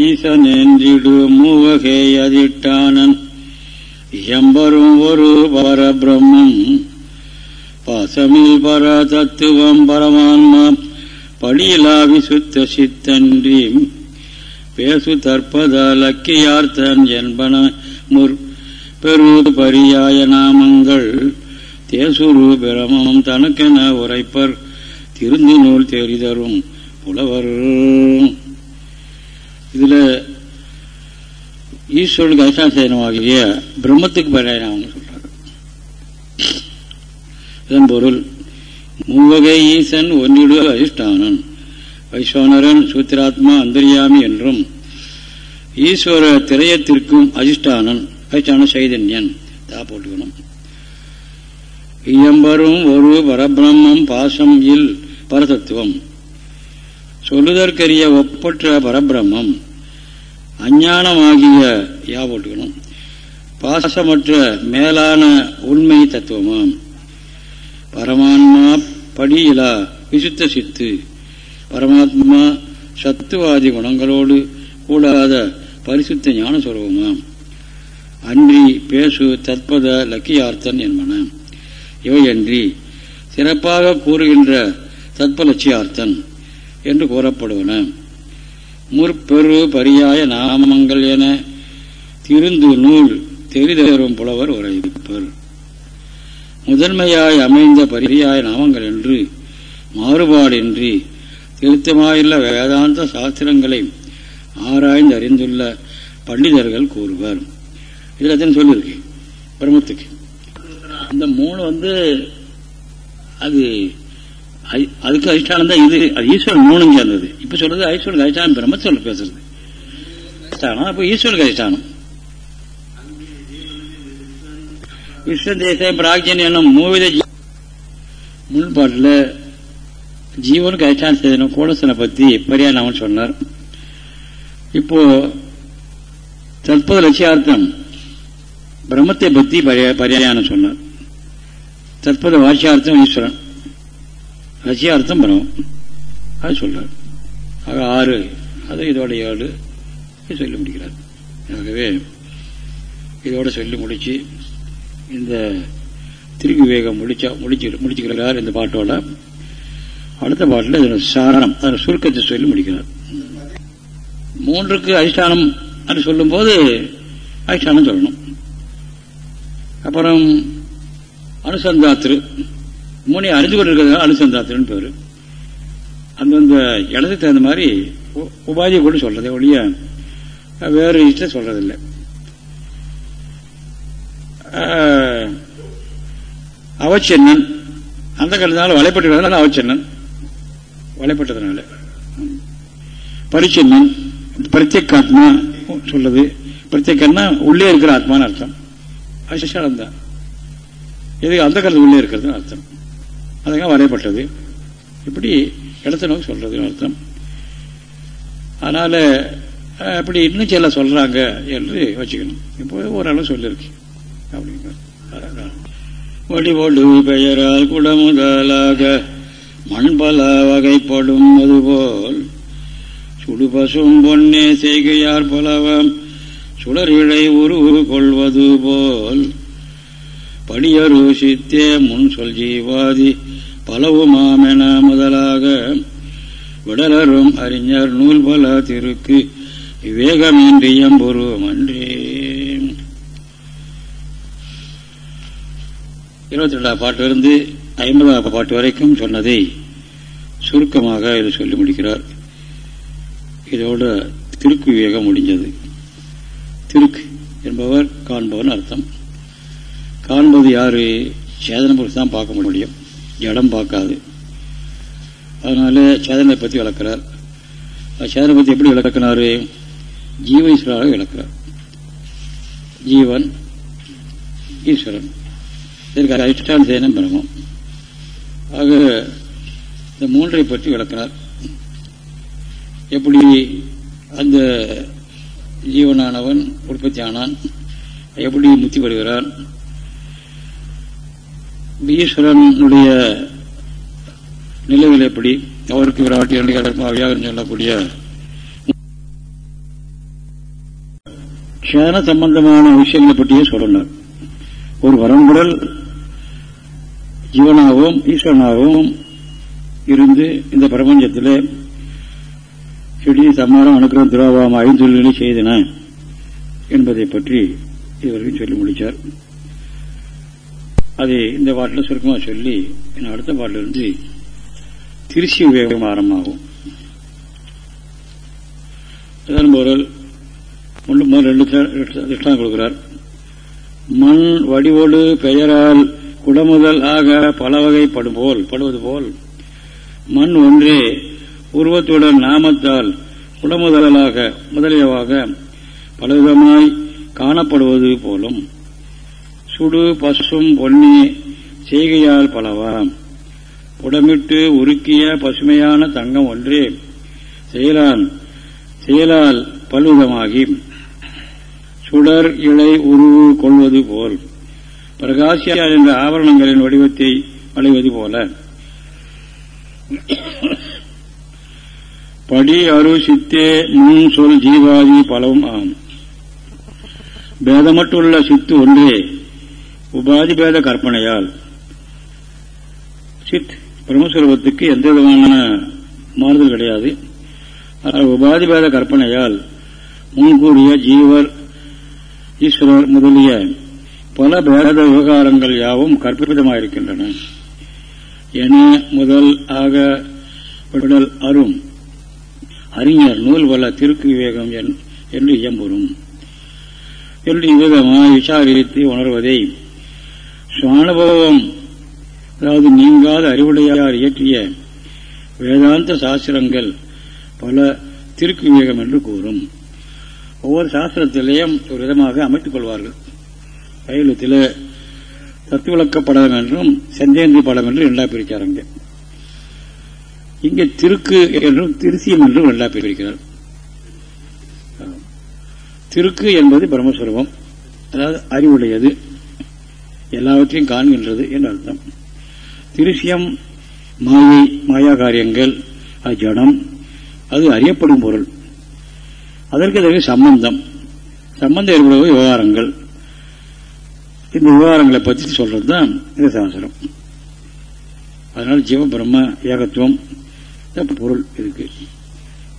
ஈசன் என்றிடு மூவகை அதிட்டானன் எம்பரும் ஒரு பர பிரம்மம் பாசமில் பர தத்துவம் பரமான்மா படியிலா விசுத்த சித்தன்றி பேசு தற்பத லக்கியார்த்தன் என்பன முற் பெரு பரியாய நாமங்கள். தேசுரு பிரமம் தனக்கென உரைப்பர். திருந்தி நூல் தெரிதரும் புலவர். இதுல ஈஸ்வரனுக்கு அதிஷ்டானமாகிய பிரம்மத்துக்கு பரியாயம் சொல்றாங்க. இதன் பொருள் மூவகை ஈசன் ஒன்றிடு அதிஷ்டானன். வைஸ்வனரன் சூத்திராத்மா அந்தரியாமி என்றும் ஈஸ்வர திரையத்திற்கும் அதிஷ்டானன். அதிஷ்டான சைதன்யன். தா போட்டுக்கணும். இயம்பரும் ஒரு பரபிரம்மம் பாசம் இல் பரதத்துவம் சொல்லுதற்கரிய ஒப்பற்ற பரபிரம்மம். அஞ்ஞானமாகிய யா போட்டுக்கணும். பாசமற்ற மேலான உண்மை தத்துவமாம். பரமாத்மா படியிலா விசுத்த சித்து. பரமாத்மா சத்துவாதி குணங்களோடு கூடாத பரிசுத்த ஞான சுரூபமாம் அன்றி பேசு தற்பத லக்கியார்த்தன் என்பன. இவையன்றி சிறப்பாக கூறுகின்ற தத்பலட்சியார்த்தன் என்று கூறப்படுவன. முற்பெரு பரியாய நாமங்கள் என திருந்து நூல் தெரிதரும் புலவர் உரைப்பர். முதன்மையாய் அமைந்த பரியாய நாமங்கள் என்று மாறுபாடின்றி திருத்தமாயுள்ள வேதாந்த சாஸ்திரங்களை ஆராய்ந்து அறிந்துள்ள பண்டிதர்கள் கூறுவர். இதில் எத்தனை சொல்லியிருக்கு பிரம்மத்துக்கு. இந்த மூணு வந்து அது அதுக்கு அதிஷ்டானம் தான் இது. அது ஈஸ்வரன் மூணும் சேர்ந்தது இப்ப சொல்றது ஐஸ்வரனுக்கு அதிஷ்டானம் பிரம்ம பேசுறது. அதிஷ்டானம் அப்போ ஈஸ்வரனுக்கு அதிஷ்டானம். விஸ்வதேச பிராக்ஜன் என்னும் மூவித முன்பாட்டில் ஜீவனுக்கு அதிஷ்டான செய்தனும் கோடசனை பத்தி நாம சொன்னார்? இப்போ தற்போது லட்சியார்த்தம் பிரம்மத்தை பத்தி பரியாயம் சொன்னார். தற்போது வாட்சியார்த்தம் ஈஸ்வரன். லட்சியார்த்தம் பிரம்மம். அது சொல்றார். ஆக ஆறு அது இதோட ஏழு சொல்லி முடிக்கிறார் ஆகவே இதோட சொல்லி முடிச்சு இந்த திருவிவேகம் முடிச்சா முடிச்சு முடிச்சுக்கிறார் இந்த பாட்டோட. அடுத்த பாட்டில் சாரணம் அதில் சுருக்கத்தை சொல்லி முடிக்கிறார். மூன்றுக்கு அதிஷ்டானம் என்று சொல்லும் போது அதிஷ்டானம் சொல்லணும். அப்புறம் அனுசந்தாத்திரு. மூணு அறிந்து கொண்டிருக்கிறதுனால அனுசந்தாத்திருன்னு பேரு. அந்தந்த இடத்துக்கு தகுந்த மாதிரி உபாதியை கொண்டு சொல்றது ஒழிய வேறு இஷ்டம் சொல்றதில்லை. அவச்சென்னன். அந்த காலத்தினால வலைப்பட்டு அவச்சென்னன். வலைப்பட்டதுனால. பரிச்சென்னன். பிரத்யேக ஆத்மா சொல்றது. பிரத்யேகன்னா உள்ளே இருக்கிற ஆத்மான்னு அர்த்தம். அது தான் இது அந்த காலத்து உள்ளே இருக்கிறதுன்னு அர்த்தம். அதுக்காக வரையப்பட்டது. இப்படி இடத்த நோக்கி சொல்றதுன்னு அர்த்தம். அதனால அப்படி இன்னும் சில சொல்றாங்க என்று வச்சுக்கணும் இப்போ ஓரளவு சொல்லியிருக்கு அப்படிங்கிற வடிவொடு பெயரால் குடமுதலாக மண்பல வகைப்படும் அதுபோல் சுடுபசும் பொன்னே செய்கையார் பலவம் சுடர்களை உருவு கொள்வது போல் படியரு சித்தே முன் சொல் ஜீவாதி பலவுமாமென முதலாக விடலரும் அறிஞர் நூல் பல திருக்கு விவேகமின்றியம் பொருவமன்றே இருபத்தி ரெண்டாம் பாட்டிலிருந்து ஐம்பதாம் பாட்டு வரைக்கும் சொன்னதை சுருக்கமாக சொல்லி முடிக்கிறார். இதோட திருக்கு விவேகம் முடிஞ்சது. திருக்கு என்பவர் காண்பவன் அர்த்தம். காண்பது யாரு? சேதன பொருள் தான் பார்க்க முடியும். ஜடம் பார்க்காது. அதனால சேதனை பற்றி விளக்கிறார். சேதனை பற்றி எப்படி விளக்கினாரு? ஜீவ ஈஸ்வராக விளக்கிறார். ஜீவன் ஈஸ்வரன். இதற்கு அதிஷ்டான சேனம் பிரமம் ஆக இந்த மூன்றை பற்றி விளக்கினார் எப்படி அந்த ஜீவனானவன் உற்பத்தி ஆனான் எப்படி முத்தி வருகிறான். ஈஸ்வரனுடைய நிலைகள் எப்படி? அவருக்கு விராட்டி இரண்டு வியாகரம் சொல்லக்கூடிய க்ஷேன சம்பந்தமான விஷயங்களை பற்றியே சொல்லணும் ஒரு வரங்குடல் ஜீவனாகவும் ஈஸ்வரனாகவும் இருந்து இந்த பிரபஞ்சத்தில் செடி சம்மாரம் அனுக்கிறம் துராவாம் ஐந்தொழில்களை செய்தன என்பதை பற்றி இவர்கள் சொல்லி முடித்தார் அதை இந்த பாட்டில் சுருக்கமாக சொல்லி அடுத்த பாட்டிலிருந்து திருச்சி உபயோகம் ஆரம்பமாகும் இதன் பொருள் ரெண்டு கொடுக்கிறார். மண் வடிவோடு பெயரால் குடமுதல் ஆக பல வகைப்படும் போல் படுவது போல் மண் ஒன்றே உருவத்துடன் நாமத்தால் உடமுதலாக முதலியவாக பலவிதமாய் காணப்படுவது போலும் சுடு பசும் பொன்னி செய்கையால் பலவா. புடமிட்டு உருக்கிய பசுமையான தங்கம் ஒன்றே செயலான் செயலால் பல்விதமாகி சுடர் இலை உருவு கொள்வது போல் பிரகாசியா என்ற ஆபரணங்களின் வடிவத்தை அடைவது போல. படி அரு சித்தே முன் சொல் ஜீவாதி பலவும் ஆம். பேதமட்டுள்ள சித்து ஒன்றே உபாதி பேத கற்பனையால். சித் பிரம்மஸ்வரூபத்துக்கு எந்த விதமான மாறுதல் கிடையாது. உபாதி பேத கற்பனையால் முன்கூறிய ஜீவர் ஈஸ்வரர் முதலிய பல பேத விவகாரங்கள் யாவும் கற்பிதமாயிருக்கின்றன. என முதல் ஆக விடல் அரும் அறிஞர் நூல் வல்ல திருக்கு விவேகம் என்று இயம்புறும். என்று இவ்விதமாய் விசாரித்து உணர்வதை சுவானுபவம் அதாவது நீங்காத அறிவுடையார் இயற்றிய வேதாந்த சாஸ்திரங்கள் பல திருக்கு விவேகம் என்று கூறும். ஒவ்வொரு சாஸ்திரத்திலேயும் ஒரு விதமாக அமைத்துக் கொள்வார்கள். கையெழுத்தில் தத்துவிளக்க படம் என்றும் செந்தேந்தி படம் என்றும் இரண்டாம் பிரிச்சாருங்க இங்கே திருக்கு என்றும் திருசியம் என்றும் நல்லா பிரிக்கிறார். திருக்கு என்பது பிரம்மஸ்வரூபம். அதாவது அறிவுடையது. எல்லாவற்றையும் காண்கின்றது என்று அர்த்தம். திருசியம் மாயை மாயா காரியங்கள் அது ஜடம் அது அறியப்படும் பொருள். அதற்கு அதற்கு சம்பந்தம். சம்பந்தம் ஏற்படுவது விவகாரங்கள். இந்த விவகாரங்களை பற்றி சொல்றது தான் இந்த சாஸ்திரம் அதனால் ஜீவ பிரம்ம ஏகத்துவம் பொருள் இருக்கு.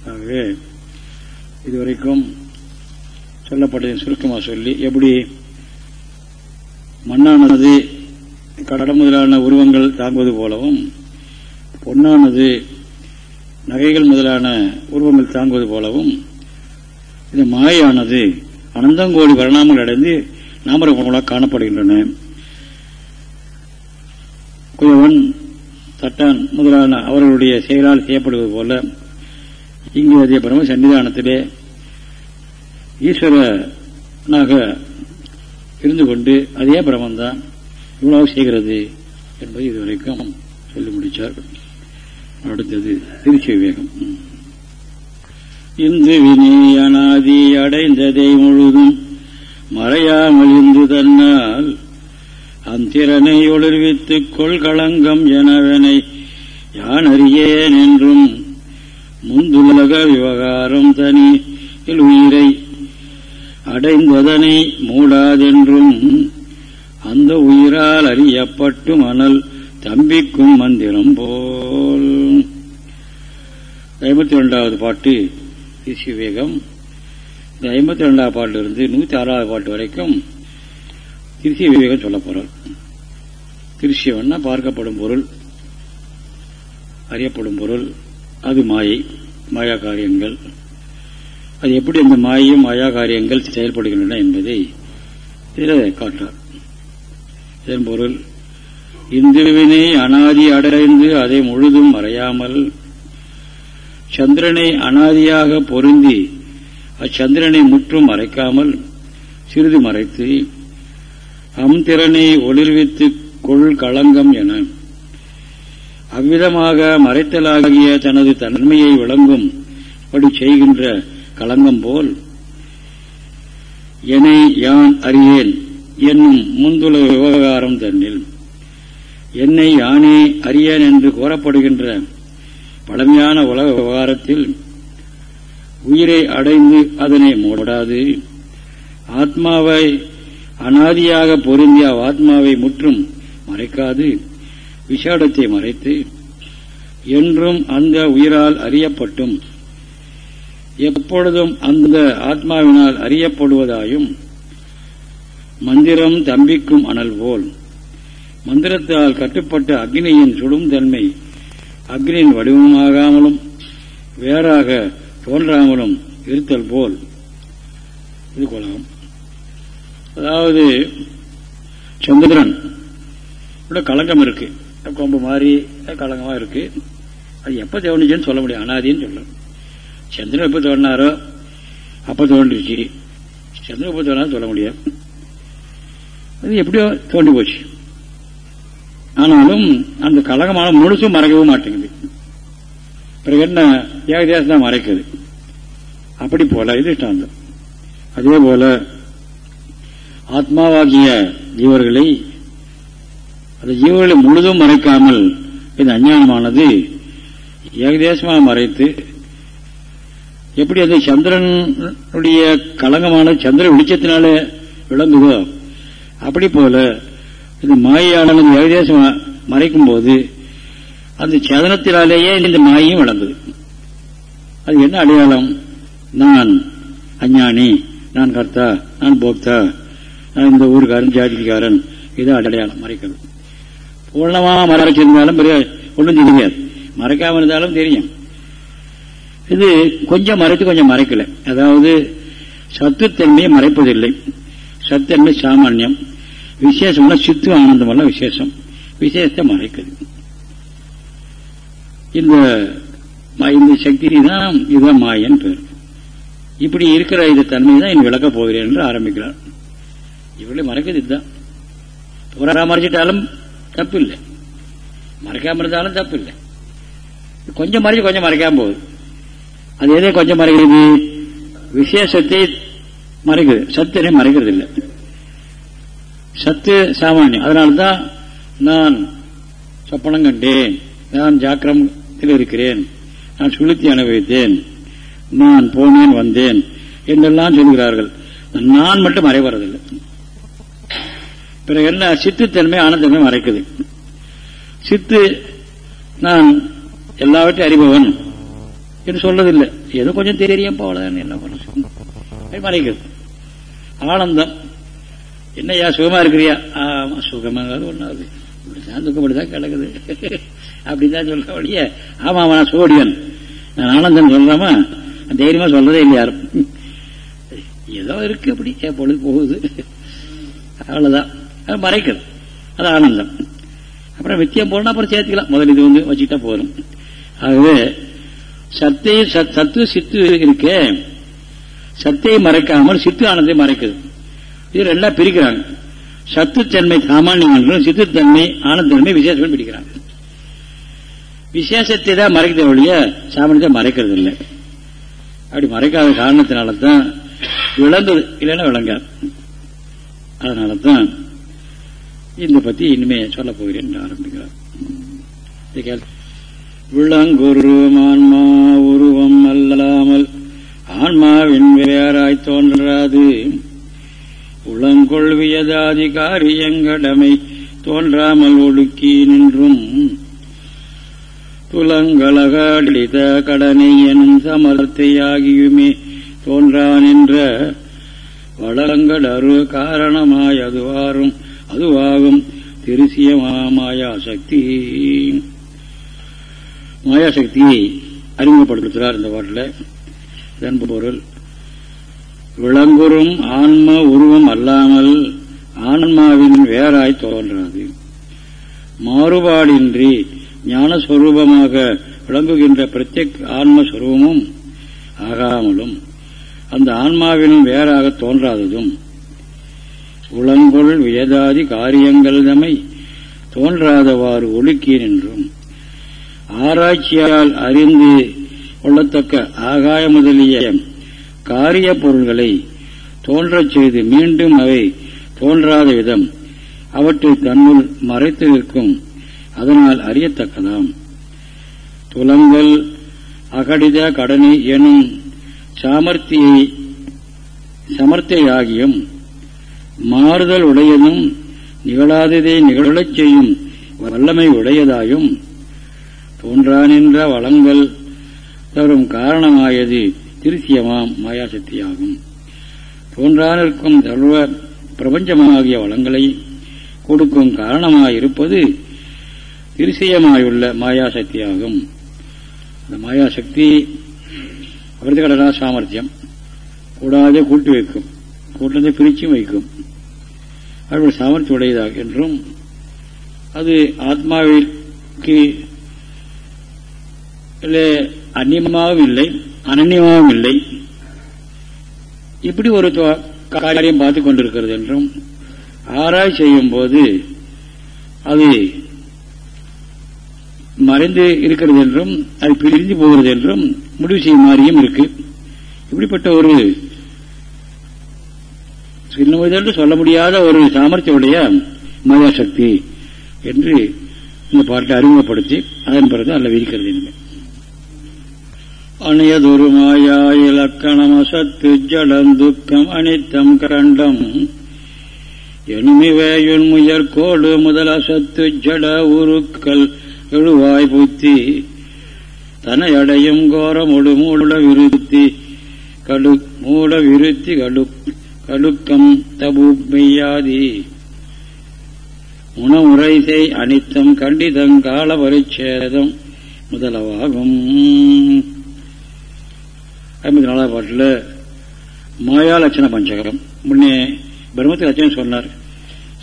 ஆகவே இதுவரைக்கும் சொல்லப்பட்டதை சுருக்கமாக சொல்லி எப்படி மண்ணானது கடல் முதலான உருவங்கள் தாங்குவது போலவும் பொன்னானது நகைகள் முதலான உருவங்கள் தாங்குவது போலவும் இந்த மாயானது அனந்தங்கோடி பரிணாமங்கள் அடைந்து நாமரகங்களாக காணப்படுகின்றன. குயவன் சட்டான் முதலான அவர்களுடைய செயலால் செய்யப்படுவது போல இங்கு அதே பிரம்ம சன்னிதானத்திலே ஈஸ்வரனாக இருந்து கொண்டு அதே பிரமந்தான் இவ்வளவு செய்கிறது என்பதை இதுவரைக்கும் சொல்லி முடித்தார். அடுத்தது திருச்சி விவேகம். இந்து வினி அனாதி அடைந்ததை முழுதும் மறையாமல் இந்து தன்னால் அந்திரனை ஒளிர்வித்துக் கொள்களங்கம் எனவனை யான் அறியேன் என்றும் முந்துலக விவகாரம் தனி உயிரை அடைந்ததனை மூடாதென்றும் அந்த உயிரால் அறியப்பட்டு மணல் தம்பிக்கும் மந்திரம் போல். ஐம்பத்தி ரெண்டாவது பாட்டு ரிஷிவேகம் இந்த ஐம்பத்தி ரெண்டாவது பாட்டிலிருந்து நூற்றி ஆறாவது பாட்டு வரைக்கும் திருச்சி விவேகம் சொல்ல போறார். திருஷ்யவன்னா பார்க்கப்படும் பொருள் அறியப்படும் பொருள் அது மாயை மாயா காரியங்கள். அது எப்படி அந்த மாயையும் மாயா காரியங்கள் செயல்படுகின்றன என்பதை இதில் காட்டார் இதன் பொருள் இந்துவினை அனாதி அடைந்து அதை முழுதும் மறையாமல் சந்திரனை அனாதியாக பொருந்தி அச்சந்திரனை முற்றும் மறைக்காமல் சிறிது மறைத்து அம்திறனை ஒளிர்வித்து கொள் களங்கம் என. அவ்விதமாக மறைத்தலாகிய தனது தன்மையை விளங்கும் படி செய்கின்ற களங்கம் போல் என்னை யான் அறியேன் என்னும் முந்துல விவகாரம் தன்னில். என்னை யானே அறியேன் என்று கூறப்படுகின்ற பழமையான உலக விவகாரத்தில் உயிரை அடைந்து அதனை மூடாது. ஆத்மாவை அனாதியாக பொருந்திய ஆத்மாவை முற்றும் மறைக்காது. விஷாடத்தை மறைத்து என்றும் அந்த உயிரால் அறியப்பட்டும். எப்பொழுதும் அந்த ஆத்மாவினால் அறியப்படுவதாயும் மந்திரம் தம்பிக்கும் அனல் போல். மந்திரத்தால் கட்டுப்பட்ட அக்னியின் சுடும் தன்மை அக்னியின் வடிவமாகாமலும் வேறாக தோன்றாமலும் இருத்தல் போல். இது கொள்ளலாம் அதாவது சந்திரன். கலங்கம் இருக்கு. கொம்பு மாதிரி கலங்கமாக இருக்கு. அது எப்ப தோணுச்சுன்னு சொல்ல முடியும். அனாதின்னு சொல்லலாம். சந்திரன் எப்ப தோணினாரோ அப்ப தோன்றுச்சு. சந்திரன் எப்ப தோணாலும் சொல்ல முடியாது. அது எப்படியோ தோண்டி போச்சு. ஆனாலும் அந்த கழகமான முழுசும் மறைக்கவும் மாட்டேங்குது. பிறகு என்ன? ஏகதேசம் தான் மறைக்குது. அப்படி போல இது இஷ்டாந்தம் அதே போல ஆத்மாவாகிய ஜீவர்களை அந்த ஜீவர்களை முழுதும் மறைக்காமல் இந்த அஞ்ஞானமானது ஏகதேசமாக மறைத்து எப்படி அந்த சந்திரனுடைய களங்கமான சந்திர வெளிச்சத்தினால விளங்குதோ அப்படி போல இந்த மாயானது ஏகதேசம் மறைக்கும் போது அந்த சதனத்தினாலேயே இந்த மாயையும் விளங்குது. அது என்ன அடையாளம்? நான் அஞ்ஞானி நான் கர்த்தா நான் போக்தா இந்த ஊருக்காரன் ஜாதிக்காரன் இது அடையாளம் மறைக்கிறது பூர்ணமாக மறைச்சிருந்தாலும் பெரிய ஒன்றும் தெரியாது. மறைக்காம இருந்தாலும் தெரியும். இது கொஞ்சம் மறைத்து கொஞ்சம் மறைக்கல. அதாவது சத்துத்தன்மையை மறைப்பதில்லை. சத்தன்மை சாமானியம். விசேஷம்னா சித்து ஆனந்தம் விசேஷம். விசேஷத்தை மறைக்குது. இந்த இந்த சக்தி தான் இதுதான் மாயன் பேர். இப்படி இருக்கிற இந்த தன்மை தான் என் விளக்கப் போகிறேன் என்று ஆரம்பிக்கிறார். இவர்களே மறைக்கிறது இதுதான். பராமரிச்சிட்டாலும் தப்பு இல்லை மறைக்காம இருந்தாலும் தப்பு இல்லை கொஞ்சம் மறைச்சு கொஞ்சம் மறைக்காம போகுது. அது எதை கொஞ்சம் மறைக்கிறது? விசேஷத்தை மறைக்குது. சத்தினை மறைக்கிறது இல்லை சத்து சாமானியம். அதனால்தான் நான் சொப்பனம் கண்டேன். நான் ஜாக்கிரமத்தில் இருக்கிறேன். நான் சுளுத்தி அனுபவித்தேன். நான் போனேன் வந்தேன் என்றெல்லாம் சொல்கிறார்கள். நான் மட்டும் மறைவறதில்லை. பிறகு என்ன சித்துத்தன்மை ஆனந்தன்மை மறைக்குது. சித்து நான் எல்லாவற்றையும் அறிபவன் என்று சொல்றதில்லை ஏதோ கொஞ்சம் தெரியும் போலதான் என்ன பண்ண மறைக்கிறது ஆனந்தம். என்னையா சுகமா இருக்கிறியா? ஆமா சுகமாகாது ஒண்ணாது இப்படிதான் துக்கப்படிதான் கிடக்குது. அப்படிதான் சொல்ல வழிய. ஆமா நான் சோடியன். நான் ஆனந்தம் சொல்றாமா தைரியமா சொல்றதே இல்லை யாரும். ஏதோ இருக்கு அப்படி பொழுது போகுது. அவ்வளவுதான். அது மறைக்குது அது ஆனந்தம். அப்புறம் வித்தியம் போனா அப்புறம் சேர்த்துக்கலாம். முதல் இது வந்து வச்சுக்கிட்டா போதும். ஆகவே சத்தை சத்து சித்து இருக்கே. சத்தையை மறைக்காமல் சித்து ஆனந்தை மறைக்குது. இது ரெண்டா பிரிக்கிறாங்க. சத்துத்தன்மை சாமானியம் சித்துத்தன்மை ஆனந்தன்மை விசேஷம் பிடிக்கிறாங்க விசேஷத்தை தான் மறைக்கிறத ஒழிய சாமானியத்தை மறைக்கிறது இல்லை. அப்படி மறைக்காத காரணத்தினால தான் விளங்குது. இல்லைன்னா விளங்காது. அதனால தான் இந்த பத்தி இனிமே சொல்ல போகிறேன் என்று ஆரம்பிக்கிறார். விளங்குருவம் உருவம் அல்லாமல் ஆன்மாவின் வேறாய் தோன்றாது. உளங்கொள்வியதாதி காரியங்கடமை தோன்றாமல் ஒடுக்கி நின்றும். துலங்கலகடித கடனை எனும் சமர்த்தையாகியுமே தோன்றான் என்ற வளங்கடரு காரணமாய் அதுவாரும் அதுவாகும். திருசியமா மாயாசக்தி. மாயாசக்தியை அறிமுகப்படுத்துகிறார் இந்த பாட்டில். இதன்பு பொருள். விளங்குறும் ஆன்ம உருவம் அல்லாமல் ஆன்மாவின் வேறாய் தோன்றாது. மாறுபாடின்றி ஞானஸ்வரூபமாக விளங்குகின்ற பிரத்யேக் ஆன்மஸ்வரூபமும் ஆகாமலும் அந்த ஆன்மாவினும் வேறாக தோன்றாததும் உளங்கொள் வேதாதி காரியங்கள் தமை. தோன்றாதவாறு ஒழுக்கி நின்றும் ஆராய்ச்சியால் அறிந்து கொள்ளத்தக்க ஆகாய முதலிய காரிய பொருள்களை தோன்றச் செய்து மீண்டும் அவை தோன்றாத விதம் அவற்றை தன்னுள் மறைத்து நிற்கும் அதனால் அறியத்தக்கதாம். துலங்கள் அகடித கடனி எனும் சாமர்த்தியை சமர்த்தியாகியும் மாறுதல் உடையதும் நிகழாததை நிகழச் செய்யும் வல்லமை உடையதாயும் தோன்றானின்ற வளங்கள் தரும் காரணமாயது திருசியமாம் மாயாசக்தியாகும். தோன்றானிருக்கும் சர்வ பிரபஞ்சமாகிய வளங்களை கொடுக்கும் காரணமாயிருப்பது திருசியமாயுள்ள மாயாசக்தியாகும். அந்த மாயாசக்தி கடனா சாமர்த்தியம். கூடாது கூட்டி வைக்கும். கூட்டத்தை பிரிச்சும் வைக்கும். அவர்கள் சாமர்த்தியம் உடையதாக என்றும் அது ஆத்மாவிற்கு அந்நியமாகவும் இல்லை அனன்யமாகவும் இல்லை. இப்படி ஒரு காரியம் பார்த்து கொண்டிருக்கிறது என்றும் ஆராய்ச்சி செய்யும் போது அது மறைந்து இருக்கிறது என்றும் அது பிரிந்து போகிறது என்றும் முடிவு செய்யும் மாதிரியும் இருக்கு. இப்படிப்பட்ட ஒரு சின்ன சொல்ல முடியாத ஒரு சாமர்த்தியுடைய மாயாசக்தி என்று இந்த பாட்டை அறிமுகப்படுத்தி அதன் பிறகு அல்ல விதிக்கிறது இல்லை அணியதொரு மாயா இலக்கணம் அசத்து ஜடம் துக்கம் அனித்தம் கரண்டம். எனுமிவேயுன் முயற்கோடு முதல் அசத்து ஜட உருக்கள் எழுவாய் புத்தி. தனையடையும் கோரமுடு மூட விருத்தி கடு மூட விருத்தி கடு கடுக்கம் தபு மெய்யாதி. உணவுரை அனித்தம் கண்டிதம் கால பரிச்சேதம் முதலவாகும். ஐம்பத்தி நாலாவது பாட்டில் மாயா லட்சண பஞ்சகரம் முன்னே பிரம்மத்து லட்சணம் சொன்னார்.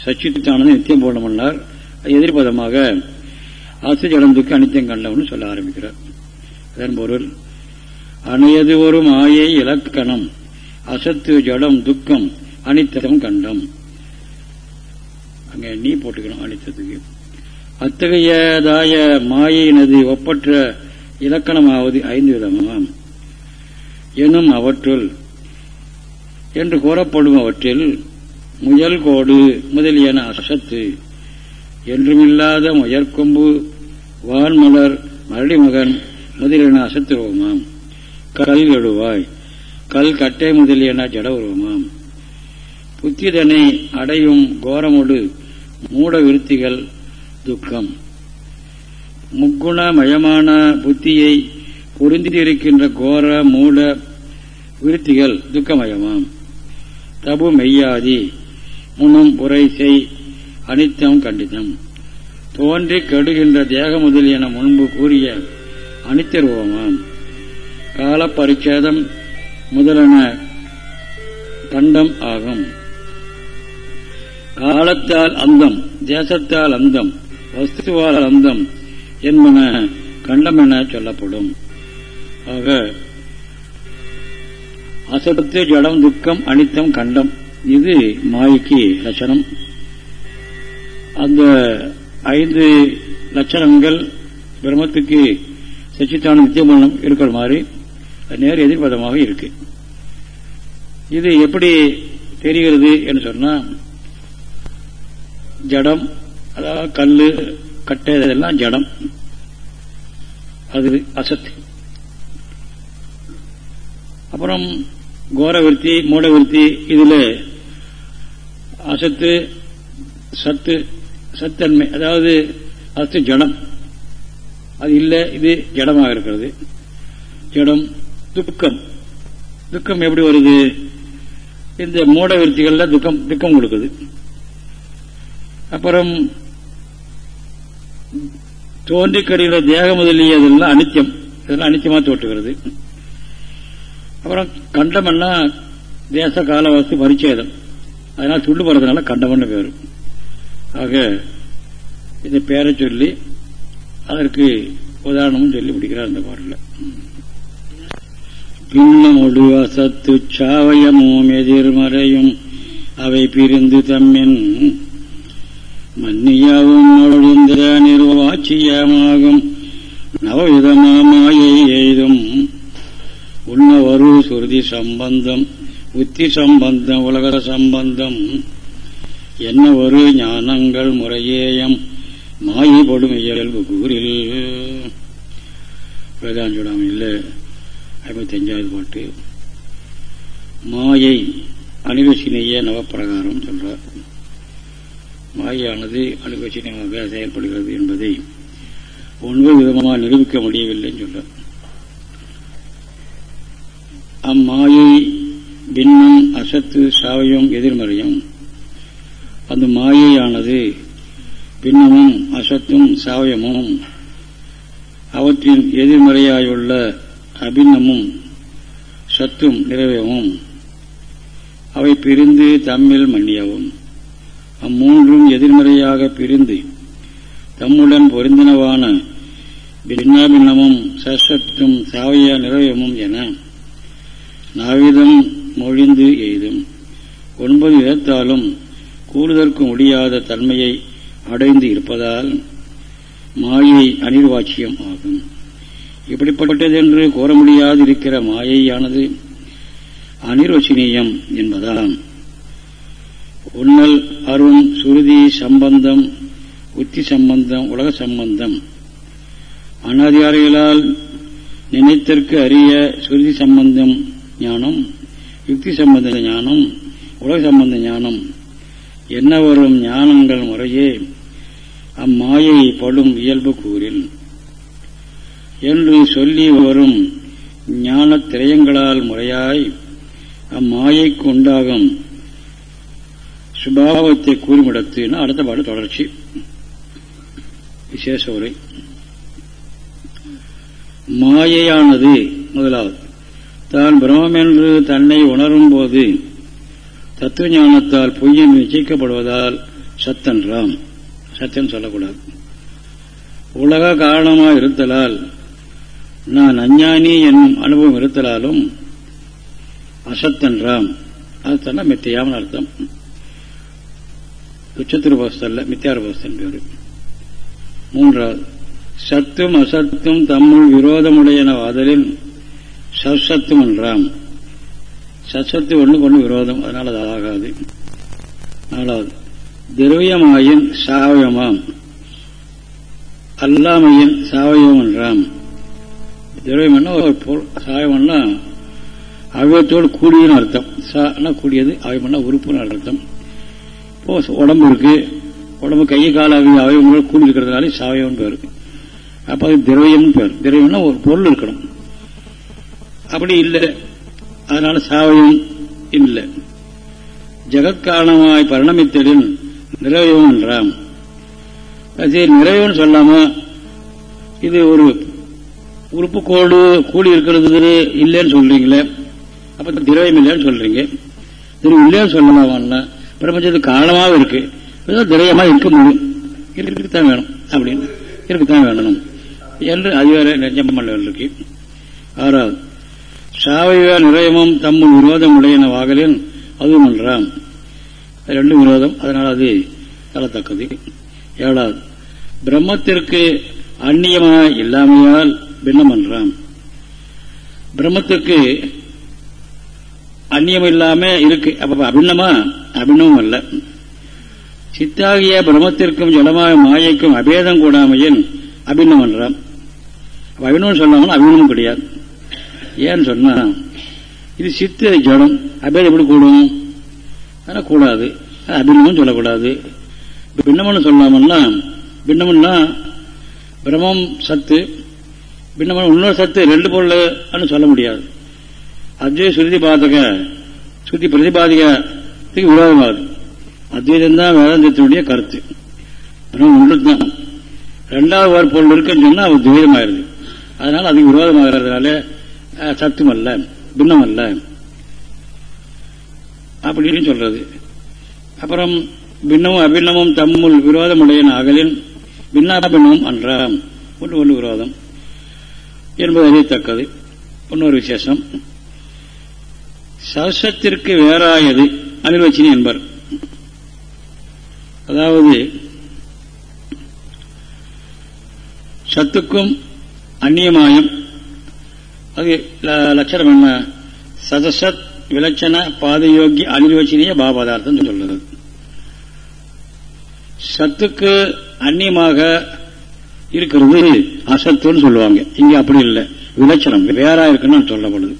சச்சித்தானது நித்தியம் போடணும்னார் எதிர்பதமாக ஆசை ஜடந்துக்கு அனித்தியம் கண்டவன் சொல்ல ஆரம்பிக்கிறார். அதன் பொருள் அணையது ஒரு மாயை இலக்கணம். அசத்து ஜடம் துக்கம் அனித்தம் கண்டம். அங்கே நீ போட்டுக்கணும் அனித்தத்துக்கு. அத்தகையதாய மாயினது ஒப்பற்ற இலக்கணமாவது ஐந்து விதமாம். எனும் அவற்றுள் என்று கூறப்படும் அவற்றில் முயல் கோடு முதலியன அசத்து. என்றுமில்லாத முயற்கொம்பு வான்மலர் மரடிமகன் முதலியன அசத்துருவமாம் கல் எழுவாய். கல் கட்டை முதலியன ஜட உருவமாம்? புத்திதனை அடையும் கோரமுடு மூட விருத்திகள் துக்கம். முக்குணமயமான புத்தியை பொருந்திருக்கின்ற கோர மூட விருத்திகள் துக்கமயமாம். தபு மெய்யாதி முன்னும் புரைசை அனித்தம் கண்டிதம். தோன்றி கெடுகின்ற தேக முதலியன முன்பு கூறிய அனித்தருவமாம் காலப்பரிச்சேதம் முதலன கண்டம் ஆகும். காலத்தால் அந்தம் தேசத்தால் அந்தம் வஸ்துவால் அந்தம் என்பன கண்டம் என சொல்லப்படும். ஆக அசத்து ஜடம் துக்கம் அனித்தம் கண்டம் இது மாய்க்கு லட்சணம். அந்த ஐந்து லட்சணங்கள் பிரம்மத்துக்கு சச்சித்தான நித்தியமரணம் இருக்கிற மாதிரி நேர் எதிர்பதமாக இருக்கு. இது எப்படி தெரிகிறது என்று சொன்னால் ஜடம் அதாவது கல்லு கட்டை இதெல்லாம் ஜடம். அது அசத்து. அப்புறம் கோரவிருத்தி மூடவிருத்தி இதுல அசத்து சத்து சத்தன்மை அதாவது அசத்து ஜடம். அது இல்லை இது ஜடமாக இருக்கிறது. ஜடம் துக்கம். துக்கம் எப்படி வருது? இந்த மூட விருத்திகள்ல துக்கம் துக்கம் கொடுக்குது. அப்புறம் தோன்றி கடிகிற தேக முதலிய அதெல்லாம் அனித்தியம் இதெல்லாம் அனித்தியமா தோற்றுகிறது. அப்புறம் கண்டமெல்லாம் தேச கால பரிச்சேதம். அதனால துண்டு போறதுனால கண்டமன்னு பேரும் ஆக இந்த பேரை சொல்லி அதற்கு உதாரணமும் சொல்லி பிடிக்கிறார் இந்த பாடலில். பின்னமொடு அசத்து சாவயமும் எதிர்மறையும் அவை பிரிந்து தம்மின் மன்னியாவும் ஒழுந்த நிர்வாச்சியமாகும். நவவிதமாயை எய்தும் உண்ணவரு சுருதி சம்பந்தம் உத்தி சம்பந்தம் உலக சம்பந்தம். என்ன ஒரு ஞானங்கள் முறையேயம் மாயப்படும் இயல்பு கூறில் வேதாஞ்சூடாமையில் இல்லை. அஞ்சாவது பாட்டு மாயை அணிவசினிய நவப்பிரகாரம் சொல்றார். மாயானது அணிவசினியமாக செயல்படுகிறது என்பதை ஒன்பது விதமாக நிரூபிக்க முடியவில்லைன்னு சொல்ற அம்மாயை பின்னம் அசத்து சாவையும் எதிர்மறையும் அந்த மாயையானது பின்னமும் அசத்தும் சாவயமும் அவற்றின் எதிர்மறையாயுள்ள அபின்னமும் சத்தும் நிறைவேவும். அவை பிரிந்து தம்மில் மன்னியவும். அம்மூன்றும் எதிர்மறையாக பிரிந்து தம்முடன் பொருந்தினவான பின்னாபின்னமும் சசத்தும் சாவய நிறைவேமும் என நாவிதம் மொழிந்து எய்தும். ஒன்பது விதத்தாலும் கூறுதற்கு முடியாத தன்மையை அடைந்து இருப்பதால் மாயை அனிர்வாட்சியம் ஆகும். இப்படிப்பட்டதென்று கூற முடியாதிருக்கிற மாயையானது அனிர்வச்சனீயம் என்பதால் உன்னல் அருண் சுருதி சம்பந்தம் உத்தி சம்பந்தம் உலக சம்பந்தம். அனாதிகாரிகளால் நினைத்தற்கு அறிய சுருதி சம்பந்தம் ஞானம் யுக்தி சம்பந்த ஞானம் உலக சம்பந்த ஞானம். என்ன வரும் ஞானங்கள் முறையே அம்மாயை படும் இயல்பு கூறில். என்று சொல்லி வரும் ஞான திரயங்களால் முறையாய் அம்மாயைக்கு உண்டாகும் சுபாவத்தை கூறிமிடத்து. அடுத்த பாடு தொடர்ச்சி. விசேஷ உரை. மாயையானது முதலாவது. தான் பிரமம் என்று தன்னை உணரும் போது தத்துவ ஞானத்தால் பொய்யம் நிச்சயிக்கப்படுவதால் சத்தன்றாம். சத்தியம் சொல்லக்கூடாது. உலக காரணமாக இருத்தலால் நான் அஞ்ஞானி என்னும் அனுபவம் இருத்தலாலும் அசத்தன்றாம். அது தன்னா மித்தையாமல் அர்த்தம். உச்சத்திருபவஸ்தல்ல மித்தியாரபவஸ்தன் பேரு. மூன்றாவது சத்தும் அசத்தும் தம்முள் விரோதமுடையன வாதலில் சசத்தும் என்றாம். சசத்து ஒன்று கொண்டு விரோதம் அதனால் அது ஆகாது. நாலாவது திரவியமாயின் சாவயமாம். அல்லாமையின் சாவயம் என்றாம். திரவியம்னா ஒரு பொருள் சாவயம்னா அவயத்தோடு கூடியதுன்னு அர்த்தம். சானா கூடியது அவயம்னா உறுப்புன்னு அர்த்தம். இப்போ உடம்பு இருக்கு. உடம்பு கை கால அவயவங்களோட கூடி இருக்கிறதுனால சாவயம் பேர். அப்போ அது திரவியம்னு பேர். திரவியம்னா ஒரு பொருள் இருக்கணும். அப்படி இல்லை. அதனால சாவயம் இல்லை. ஜெகத்காரணமாய் பரிணமித்தலில் நிறைவம் என்றாம் சரி நிறைவுன்னு சொல்லாம இது ஒரு உறுப்பு கோடு கூடி இருக்கிறது இல்லைன்னு சொல்றீங்களே அப்ப திரவியம் இல்லைன்னு சொல்றீங்க. திரு இல்லைன்னு சொல்லலாமா பிரபஞ்சத்துக்கு காரணமாக இருக்கு. திரவியமா இருக்க முடியும். இருக்கத்தான் வேணும் அப்படின்னு. இருக்கத்தான் வேணும். என்று அதிகார நெஞ்சம் இருக்கு. ஆறாவது சாவையா நிறையமும் தம்முள் விரோதம் உடையன வாகலின் அதுவும் என்றாம் ரெண்டு விரோதம். அதனால் அது தரத்தக்கது. ஏழாவது பிரம்மத்திற்கு அந்நியமா இல்லாமையால் பின்னம் பண்றான் பிரம்மத்துக்கு அந்நியம் இல்லாம இருக்கு. அப்ப அபின்னமா அபின்னமும் அல்ல. சித்தாகிய பிரம்மத்திற்கும் ஜடமாக மாயைக்கும் அபேதம் கூடாமையின் அபிண்ணம் பண்றான் அபிநவம் சொல்லாமல் அபிநவம் கிடையாது. ஏன்னு சொன்னா இது சித்து ஜடம். அபேதம் எப்படி கூடும்? ஆனால் கூடாது. அபிநவம் சொல்லக்கூடாது. பின்னமன்னு சொல்லாமல்னா பின்னம்னா பிரம்மம் சத்து பின்னமான இன்னொரு சத்து ரெண்டு பொருள் சொல்ல முடியாது. அத்வைத சுருதி பாதக சுருதி பிரதிபாதிகத்துக்கு விரோதமாகுது அத்வைதம் தான் வேதாந்தத்தினுடைய கருத்து. பிரம்மம் ஒன்று தான் ரெண்டாவது ஒரு பொருள் இருக்குன்னு சொன்னா அது துவைதமாயிருது. அதனால அதுக்கு விரோதமாகிறதுனால சத்தும் அல்ல பின்னம் அல்ல. அப்படின்னு சொல்றது. அப்புறம் பின்னமும் அபின்னமும் தம்முள் விரோதமுடையன் அகலின் பின்னா பின்னமும் அன்றாம். ஒன்று ஒன்று விரோதம். என்பது அறியத்தக்கது இன்னொரு விசேஷம். சவசத்திற்கு வேறாயது அனிர்வச்சினி என்பர். அதாவது சத்துக்கும் அந்நியமாயம் அது லட்சணம் என்ன? சதசத் விலட்சண பாதயோகி அனிர்வச்சனிய பாபதார்த்தம் சொல்றது சத்துக்கு அந்நியமாக இருக்கிறது அசத்துன்னு சொல்லுவாங்க. இங்க அப்படி இல்லை. விளச்சணம் வேறா இருக்குன்னு சொல்லப்படுது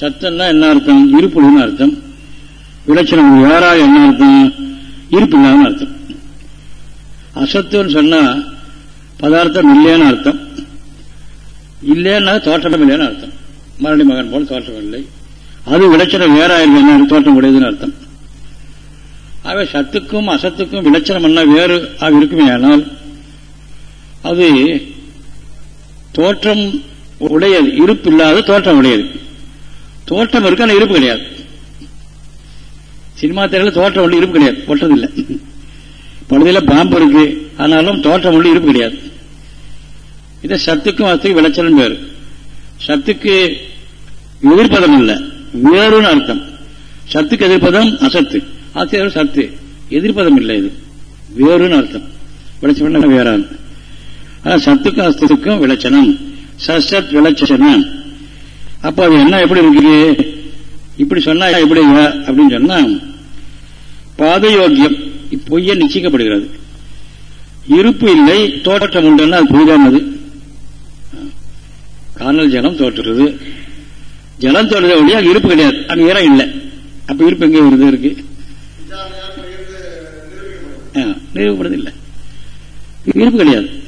சத்தம்னா என்ன அர்த்தம்? இருப்புன்னு அர்த்தம். விளச்சணம் வேறா என்ன அர்த்தம்? இருப்பு இல்லாமல் அர்த்தம். அசத்துன்னு சொன்னா பதார்த்தம் இல்லைன்னு அர்த்தம். இல்லைன்னா தோற்றம் இல்லைன்னு அர்த்தம். மரணி மகன் போல தோற்றம் இல்லை. அது விளச்சணம் வேற என்ன தோற்றம் உடையதுன்னு அர்த்தம். ஆகவே சத்துக்கும் அசத்துக்கும் விளைச்சலம் என்ன வேறு? ஆக இருக்குமே ஆனால் அது தோற்றம் உடையது இருப்பு இல்லாத தோற்றம் உடையது. தோற்றம் இருக்கு ஆனால் இருப்பு கிடையாது. சினிமா திரையில் தோற்றம் உள்ள இருப்பு கிடையாது ஒட்டதில்லை. பழுதியில் பாம்பு இருக்கு ஆனாலும் தோற்றம் உள்ள இருப்பு கிடையாது. இது சத்துக்கும் அத்துக்கும் விளைச்சலும் பேரு சத்துக்கு எதிர்ப்பதம் இல்லை வேறுன்னு அர்த்தம். சத்துக்கு எதிர்ப்பதம் அசத்து. ஆசிரியர் சத்து எதிர்ப்பதம் இல்லை இது. வேறுன்னு அர்த்தம். விளைச்சல் வேறான் சத்துக்கும் அஸ்துக்கும் விளைச்சனம். சசத் விளச்சனம். அப்ப அது என்ன எப்படி இருக்கு இப்படி சொன்னா எப்படி அப்படின்னு சொன்னா பாதயோக்கியம் பொய்ய நிச்சயிக்கப்படுகிறது. இருப்பு இல்லை தோற்றம் உண்டுன்னா அது பொய்தானது காணல் ஜலம் தோற்றுறது. ஜலம் தோற்றுறது வழியா இருப்பு கிடையாது. அங்க ஈரம் இல்லை. அப்ப இருப்பு எங்கே வருது? இருக்கு. நிறுவப்படுறது இல்லை. இருப்பு கிடையாது.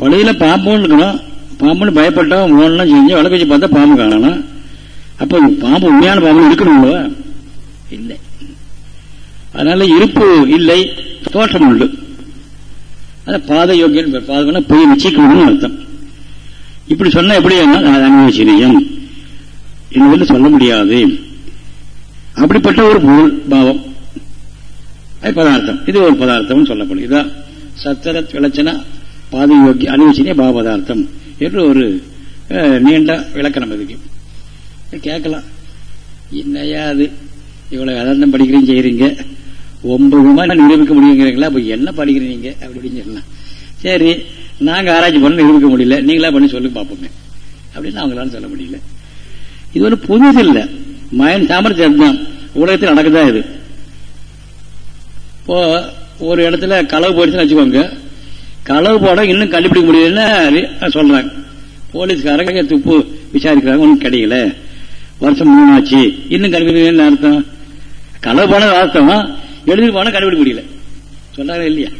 பழையில பாம்புன்னு இருக்கணும் பாம்புன்னு பயப்பட்டோம் மூணு செஞ்சு வழக்கு வச்சு பார்த்தா பாம்பு காணலாம் அப்ப பாம்பு உண்மையான பாம்பு இருக்கணும் இல்லை. அதனால இருப்பு இல்லை தோற்றம் உண்டு. அத பாத யோகியன் பாதம்னா பொய் நிச்சயிக்கணும்னு அர்த்தம். இப்படி சொன்னா எப்படி அனுபவிச்சிரியம். என்று சொல்ல முடியாது. அப்படிப்பட்ட ஒரு பொருள் பாவம். பதார்த்தம். இது ஒரு பதார்த்தம் சொல்லப்படும். இதான் சத்தர விளச்சன பாதயோகி அனுவச்சனிய பாவபதார்த்தம் என்று ஒரு நீண்ட விளக்கணம் இதுக்கு கேட்கலாம். என்னையா அது? இவ்வளவு வேதாந்தம் படிக்கிறீங்க செய்யறீங்க ஒன்பது மாதிரி நிரூபிக்க முடியுங்கிறீங்களா? அப்ப என்ன படிக்கிறீங்க அப்படின்னு சொல்லலாம். சரி நாங்க ஆராய்ச்சி பண்ண நிரூபிக்க முடியல. நீங்களா பண்ணி சொல்லி பார்ப்போமே. அப்படின்னு அவங்களால சொல்ல முடியல. இது ஒரு புதுது இல்ல. மயன் சாமர்த்தியம் தான் உலகத்தில் நடக்குதா இது? இப்போ ஒரு இடத்துல களவு போயிடுச்சுன்னு வச்சுக்கோங்க. களவு போட இன்னும் கண்டுபிடிக்க முடியலன்னு சொல்றாங்க. போலீஸ்காரங்க துப்பு விசாரிக்கிறாங்க ஒன்றும் கிடைக்கல. வருஷம் மூணு ஆச்சு இன்னும் கண்டுபிடிக்கல அர்த்தம்? களவு போன அர்த்தம்? எழுதி படம் கண்டுபிடிக்க முடியல. சொல்றாங்க இல்லையா?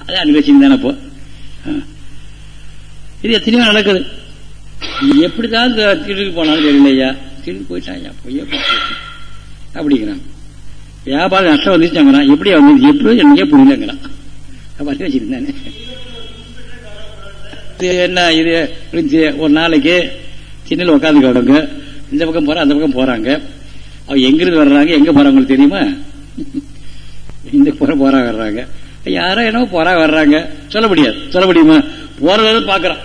அதான் அனுபவிச்சு தானே இப்போ இது எத்தனையோ நடக்குது. எப்படிதான் திருடுக்கு போனாலும் தெரியலையா திருடு போயிட்டாங்க பொய்யா அப்படிங்கிறான். வியாபாரம் நஷ்டம் வந்துச்சுங்கிறான் எப்படி வந்து எப்படி எனக்கே புரியலங்கிறான். அப்படி இது என்ன இது ஒரு நாளைக்கு சின்ன உட்காந்துக்கிடுங்க இந்த பக்கம் போற அந்த பக்கம் போறாங்க. அவங்க எங்கிருந்து வர்றாங்க எங்க போறாங்க தெரியுமா? இந்த புற போறா வர்றாங்க. யாரோ என்னவோ போறா வர்றாங்க. சொல்ல முடியாது. சொல்ல முடியுமா? போறத பாக்குறான்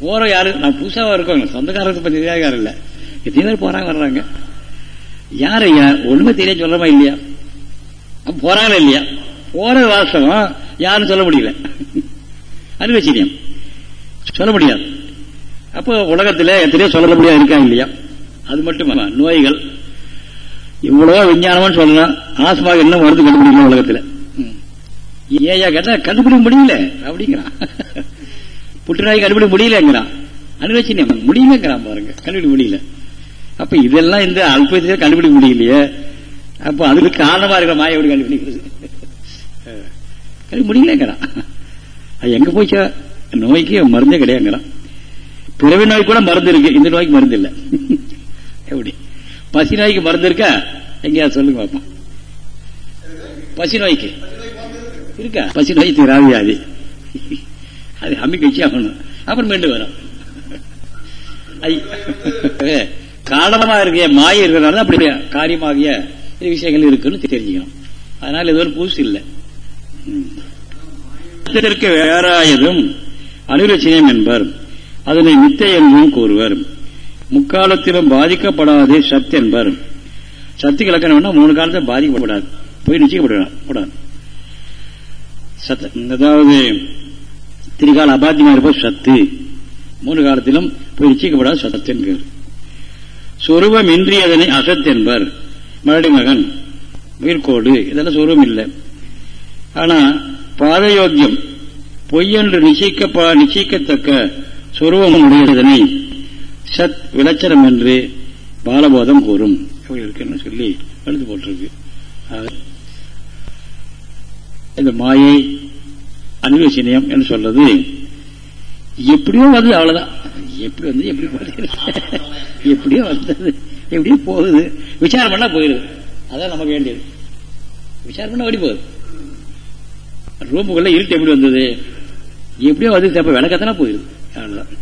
போற யாரு? நான் புதுசாக இருக்கோங்க. சொந்தக்காரத்தை பத்தி யாரும் இல்ல. எத்தனை பேர் போறாங்க வர்றாங்க. யார் ஐயா? ஒண்ணுமே தெரிய சொல்றமா இல்லையா? போறாங்களா இல்லையா? போற வாசம் யாரும் சொல்ல முடியல. அனிர்வச்சனியம் சொல்ல முடியாது. அப்போ உலகத்தில் எத்தனையோ சொல்ல முடியாது இருக்கா இல்லையா? அது மட்டும் நோய்கள். இவ்வளவோ விஞ்ஞானம்னு சொல்லலாம் ஆஸ்மாக என்ன மருந்து கண்டுபிடிக்கல உலகத்தில்? ஏயா கேட்டா கண்டுபிடிக்க முடியல. அப்படிங்கிறான். புற்றுநோய் கண்டுபிடிக்க முடியலங்கிறான். அனுவச்சனியம் முடியலங்கிறான் பாருங்க. கண்டுபிடிக்க முடியல. அப்ப இதெல்லாம் இந்த அல்பத்திலே கண்டுபிடிக்க முடியலையே. அப்ப அதுக்கு காரணமா இருக்கிற மாய எப்படி கண்டுபிடிக்கிறது? கண்டுபிடிக்க முடியலங்கிறான் அது எங்க போச்சா நோய்க்கு மருந்தே கிடையாதுங்கிறான் பிறவி நோய் கூட மருந்து இருக்கு. இந்த நோய்க்கு மருந்து இல்லை. எப்படி? பசி நோய்க்கு மருந்து இருக்கா? எங்கேயாவது சொல்லுங்க பார்ப்போம் பசி நோய்க்கு. இருக்கா? பசி நோய் தீராவியாதி அது அமைக்க வச்சு ஆகணும் அப்புறம் மீண்டும் வரும். காரணமா இருக்க மாய இருக்கிறனால அப்படி காரியமாகிய விஷயங்கள் இருக்குன்னு தெரிஞ்சுக்கணும். அதனால இது ஒரு புதுசு இல்லை. இதற்கு வேறாயதும் அனுரட்சணியம் என்பர். அதனை மித்தை என்றும் கூறுவர். முக்காலத்திலும் பாதிக்கப்படாது சத் என்பர். சத்து இலக்கணம் மூணு காலத்தில் பாதிக்கப்படாது. போய் நிச்சயிக்கப்படாது அதாவது திரிகால அபாத்தியமா இருப்பது சத்து. மூணு காலத்திலும் போய் நிச்சயிக்கப்படாத சத்து என்கிறார் சொருபம் இன்றி அதனை அசத் என்பர். மரடி மகன். உயிர்கோடு இதெல்லாம் சொருபம் இல்லை. ஆனா பாதயோக்கியம் பொய்யென்று நிச்சயிக்கப்பா நிச்சயிக்கத்தக்க சொருவம் உடையதனை சத் விளச்சரம் என்று பாலபோதம் கூறும். இருக்குன்னு சொல்லி எழுத்து போட்டிருக்கு? இந்த மாயை அனுவசனியம் என்று சொல்றது. எப்படியோ வந்து அவ்வளவுதான். எப்படி வந்து எப்படி போகுது? எப்படியோ வந்தது. எப்படியோ போகுது. விசாரம் பண்ணா போயிருது அதான் நமக்கு வேண்டியது. விசாரம் பண்ணா ஓடி போகுது. ரூமுக்குள்ள இருட்டு எப்படி வந்தது? எப்படியோ வந்து அப்ப விளக்கத்தானே போயிருது. அவ்வளவுதான்.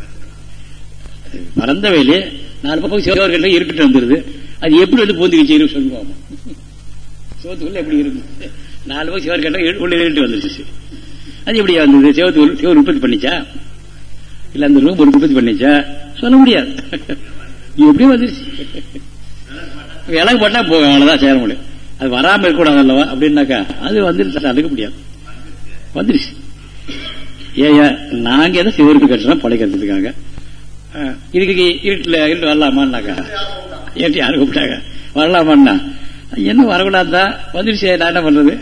பறந்த வேலையே நாலு பக்கம் சிவர்கள் இருக்கிட்டு வந்துருது. அது எப்படி வந்து பூந்துக்கிச்சு சொல்லுவாங்க சிவத்துக்குள்ள எப்படி இருக்கு? நாலு பக்கம் சிவர் உள்ள இருட்டு வந்துருச்சு. அது எப்படி வந்தது? சிவத்து சிவர் உற்பத்தி பண்ணிச்சா? இல்ல அந்த ரூம் ஒரு உற்பத்தி பண்ணிச்சா? சொல்ல முடியாது. எப்படியும் வந்துருச்சு? விலகு போட்டா போகும். அவ்வளவுதான் சேர முடியும். அது வராம இருக்கக்கூடாது அல்லவா? அப்படின்னாக்கா அது வந்துருச்சு. தடுக்க முடியாது. வந்துருச்சு. ஏயா நாங்க எதை சிவருக்கு கட்டுறோம் படைக்கிறதுக்காக இதுக்கு இருட்டில் இருட்டு வரலாமான்னாக்கா? ஏற்றி யாரும் கூப்பிட்டாங்க? வரலாமான்னா? என்ன வரக்கூடாதுதான் வந்துருச்சு நான் என்ன பண்றது?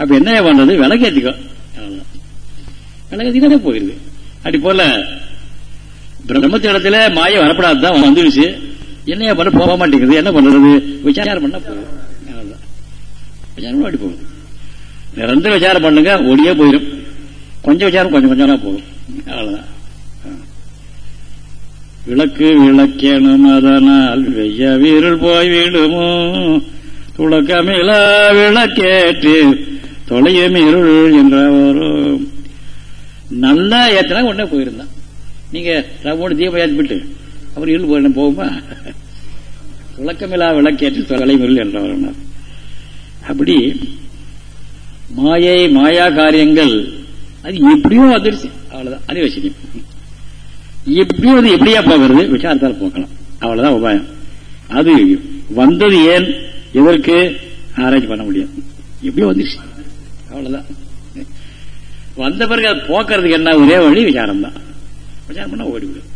அப்ப என்ன பண்றது? விளக்கேத்திக்கோ அவ்வளவுதான் விளக்கேத்திக்கே போயிருது. அப்படி போல பிரம்மத்து இடத்துல மாய வரப்படாதுதான் வந்துருச்சு. என்னையா பண்ண போக மாட்டேங்குது என்ன பண்றது? விசாரம் பண்ண போகுது விசாரம் அப்படி போகுது. நிரந்தர விசாரம் பண்ணுங்க ஒடியே போயிடும் கொஞ்சம் விசாரம் கொஞ்சம் கொஞ்சம் போகும் அவ்வளவுதான். விளக்கு விளக்கேனும் அதனால் வெய்ய வீரல் போய் விடுமோ துளக்கமிலா விளக்கேற்று தொலையும் இருள் என்ற நல்லா ஏற்றினா உடனே போயிருந்தான். நீங்க ரவோடு தீபம் ஏற்றிவிட்டு அப்புறம் இருள் போயிடும் போகுமா? விளக்கமில்லா விளக்கேற்று தொலையும் இருள் என்றவர் அப்படி மாயை மாயா காரியங்கள். அது எப்படியோ அதிர்ச்சி. அவ்வளவுதான். அனிவசனியம் எப்படியோ அது எப்படியா போகிறது? விசாரத்தால் போக்கலாம். அவ்வளவுதான் உபாயம். அது வந்தது ஏன்? எதற்கு? ஆராய்ச்சி பண்ண முடியாது. எப்படியோ வந்துருச்சு அவ்வளவுதான். வந்த பிறகு அது போக்குறதுக்கு என்ன? ஒரே வழி விசாரம் தான் விசாரம் பண்ணா ஓடிவிடும்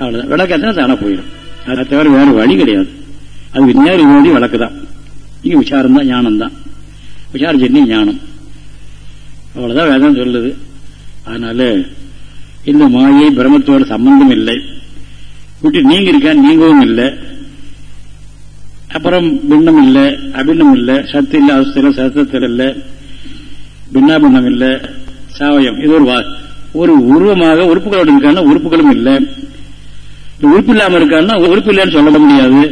அவ்வளவுதான். விளக்கத்தான் தானே போயிடும். அதை தவிர வேற வழி கிடையாது. அது நேரு ஓடி விளக்கு தான் இங்க விசாரம் தான் ஞானம் தான் விசாரம் சென்னி ஞானம். அவ்வளவுதான் வேதம் சொல்லுது. அதனால இந்த மாயை பிரம்மத்தோட சம்பந்தம் இல்லை. விட்டு நீங்க இருக்க நீங்கவும் இல்லை. அப்புறம் பின்னம் இல்லை அபின்னம் இல்லை சத்து இல்லை அவசரம் சத்தத்தில் இல்லை. பின்னாபின்னம் இல்லை சாவயம். இது ஒரு ஒரு உருவமாக உறுப்புகளோடு இருக்கான உறுப்புகளும் இல்லை. உறுப்பு இல்லாமல் இருக்கான்னா உறுப்பு இல்லைன்னு சொல்ல முடியாது.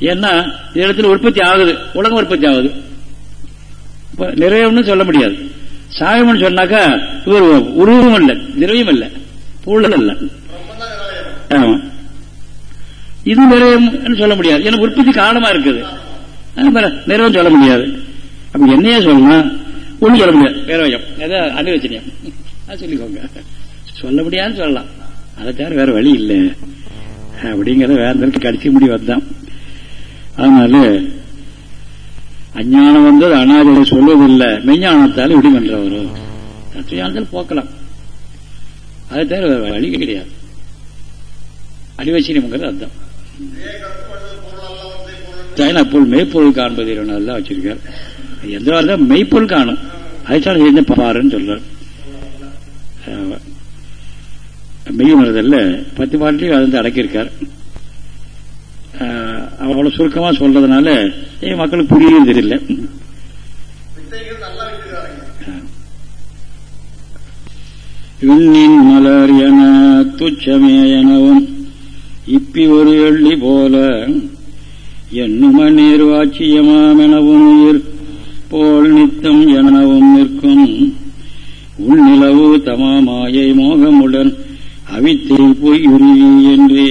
ஏன்னா இடத்துல உற்பத்தி ஆகுது உலகம் உற்பத்தி ஆகுது. நிறைவுன்னு சொல்ல முடியாது. சாயம்னு சொன்னாக்கா இவர் உருவம் இல்லை நிறைவும் இல்லை பூழல் அல்ல ஆமா. இது நிறையம் சொல்ல முடியாது. ஏன்னா உற்பத்தி காரணமா இருக்குது. நிறைவும் சொல்ல முடியாது. அப்ப என்னையே சொல்லணும் ஒண்ணு சொல்ல முடியாது. வேறவயம் அதான் அனுவச்சனியம் அது சொல்லிக்கோங்க. சொல்ல முடியாதுன்னு சொல்லலாம். அதை தவிர வேற வழி இல்லை. அப்படிங்கறத வேற கடிச்சு முடிவு வந்தான். அதனால அஞ்ஞானம் வந்து அது அனாதியை சொல்வதில்லை. மெஞ்ஞானத்தால் விடுமென்றவரும் தத்துவானத்தில் போக்கலாம். அதை தவிர வழி கிடையாது. அடிவச்சீனம்ங்கிறது அர்த்தம். அப்போது மெய்ப்பொருள் காண்பது நல்லா வச்சிருக்கார். எந்த வாரம் மெய்ப்பொருள் காணும். அதுதான் என்ன பாருன்னு சொல்றார். மெய் மனதில் பத்து பாட்டிலையும் அதை வந்து அடக்கியிருக்கார். அவ்வளவு சுருக்கமா சொல்றதுனால மக்களுக்கு புரியுது தெரியல. விண்ணின் மலர் என துச்சமே எனவும் இப்பி ஒரு எள்ளி போல எண்ணும நீர் வாட்சியமாமெனவும் உயிர் போல் நித்தம் எனவும் நிற்கும். உள்நிலவு தமாமாயை மோகமுடன் அவித்தை பொய்யுருவி என்றே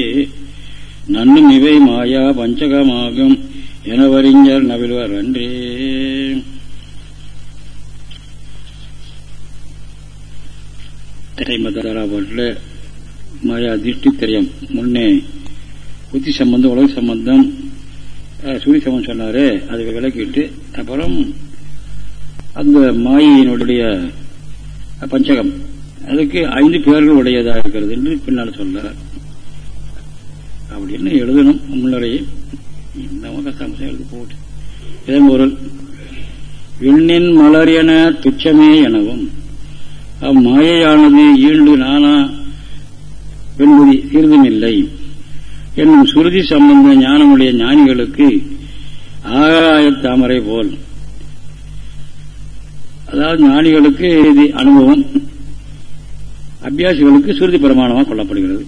நன்னும் இவை மாயா பஞ்சகமாகும் எனவறிஞர் நவிழ்வர் அன்றே. திரைமதாராபாட்டில் மாயா திருஷ்டி திரையம். முன்னே புத்தி சம்பந்தம் உலக சம்பந்தம் சூரிய சம்பந்தம் சொன்னாரு அதை விளக்கிட்டு அப்புறம் அந்த மாயினுடைய பஞ்சகம் அதுக்கு ஐந்து பேர்கள் உடையதாக இருக்கிறது என்று பின்னால் சொல்றார். அப்படின்னு எழுதணும் முன்னரையே? இந்த கஷ்டம்சம் எழுதி போட்டு. இதன் பொருள் விண்ணின் மலர் என துச்சமே எனவும் அம்மாயையானது ஈண்டு நானா என்பது சிறிதும் என்னும் சுருதி சம்பந்த ஞானமுடைய ஞானிகளுக்கு ஆகாய தாமரை போல். அதாவது ஞானிகளுக்கு இது அனுபவம் அபியாசிகளுக்கு சுருதி பிரமாணமாக கொள்ளப்படுகிறது.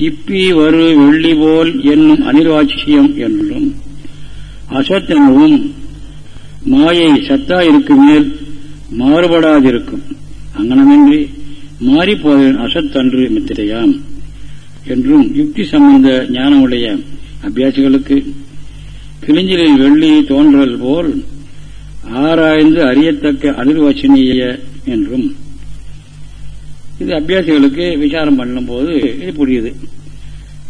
இப்பி வரு வெள்ளி போல் என்னும் அனிர்வாட்சியம் என்றும் அசத்தெனவும் மாயை சத்தா இருக்கும் மேல் மாறுபடாதிருக்கும். அங்கனமின்றி மாறிப்போவதன் அசத்தன்று மித்திரையாம் என்றும் யுக்தி சம்பந்த ஞானமுடைய அபியாசிகளுக்கு கிளிஞ்சலில் வெள்ளி தோன்றல் போல் ஆராய்ந்து அறியத்தக்க அனிர்வச்சனீய என்றும் இது அபியாசிகளுக்கு விசாரம் பண்ணும் போது இது புரியுது.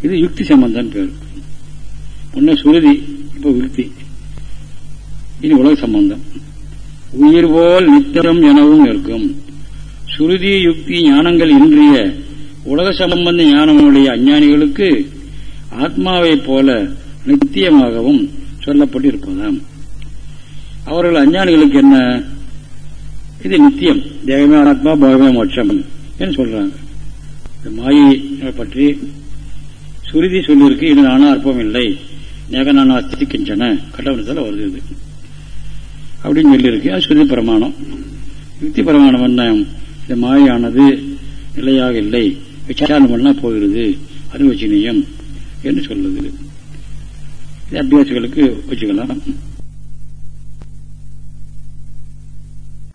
இது யுக்தி சம்பந்தம் பேர். முன்ன சுருதி இப்ப யுக்தி இனி உலக சம்பந்தம். உயிர் போல் நித்தியம் எனவும் இருக்கும். சுருதி யுக்தி ஞானங்கள் இன்றிய உலக சம்பந்த ஞானமுடைய அஞ்ஞானிகளுக்கு ஆத்மாவைப் போல நித்தியமாகவும் சொல்லப்பட்டு இருப்பதாம் அவர்கள் அஞ்ஞானிகளுக்கு என்ன? இது நித்தியம். தேவமே ஆத்மா பகவே மோட்சம். என்று சொல்றாங்க? இந்த மாயை பற்றி சுருதி சொல்லிருக்கு இது நானும் அற்பம் இல்லை. நேக நான் அஸ்திக்கின்றன கட்டவனத்தில் வருது இது. அப்படின்னு சொல்லியிருக்கு. அது சுருதி பிரமாணம். யுக்தி பிரமாணம் என்ன? இந்த மாயானது நிலையாக இல்லை. விசாரணம் பண்ணா போகிறது. அனுவச்சனீயம் என்று சொல்லுது. இது அபியாசிகளுக்கு வச்சுக்கலாம்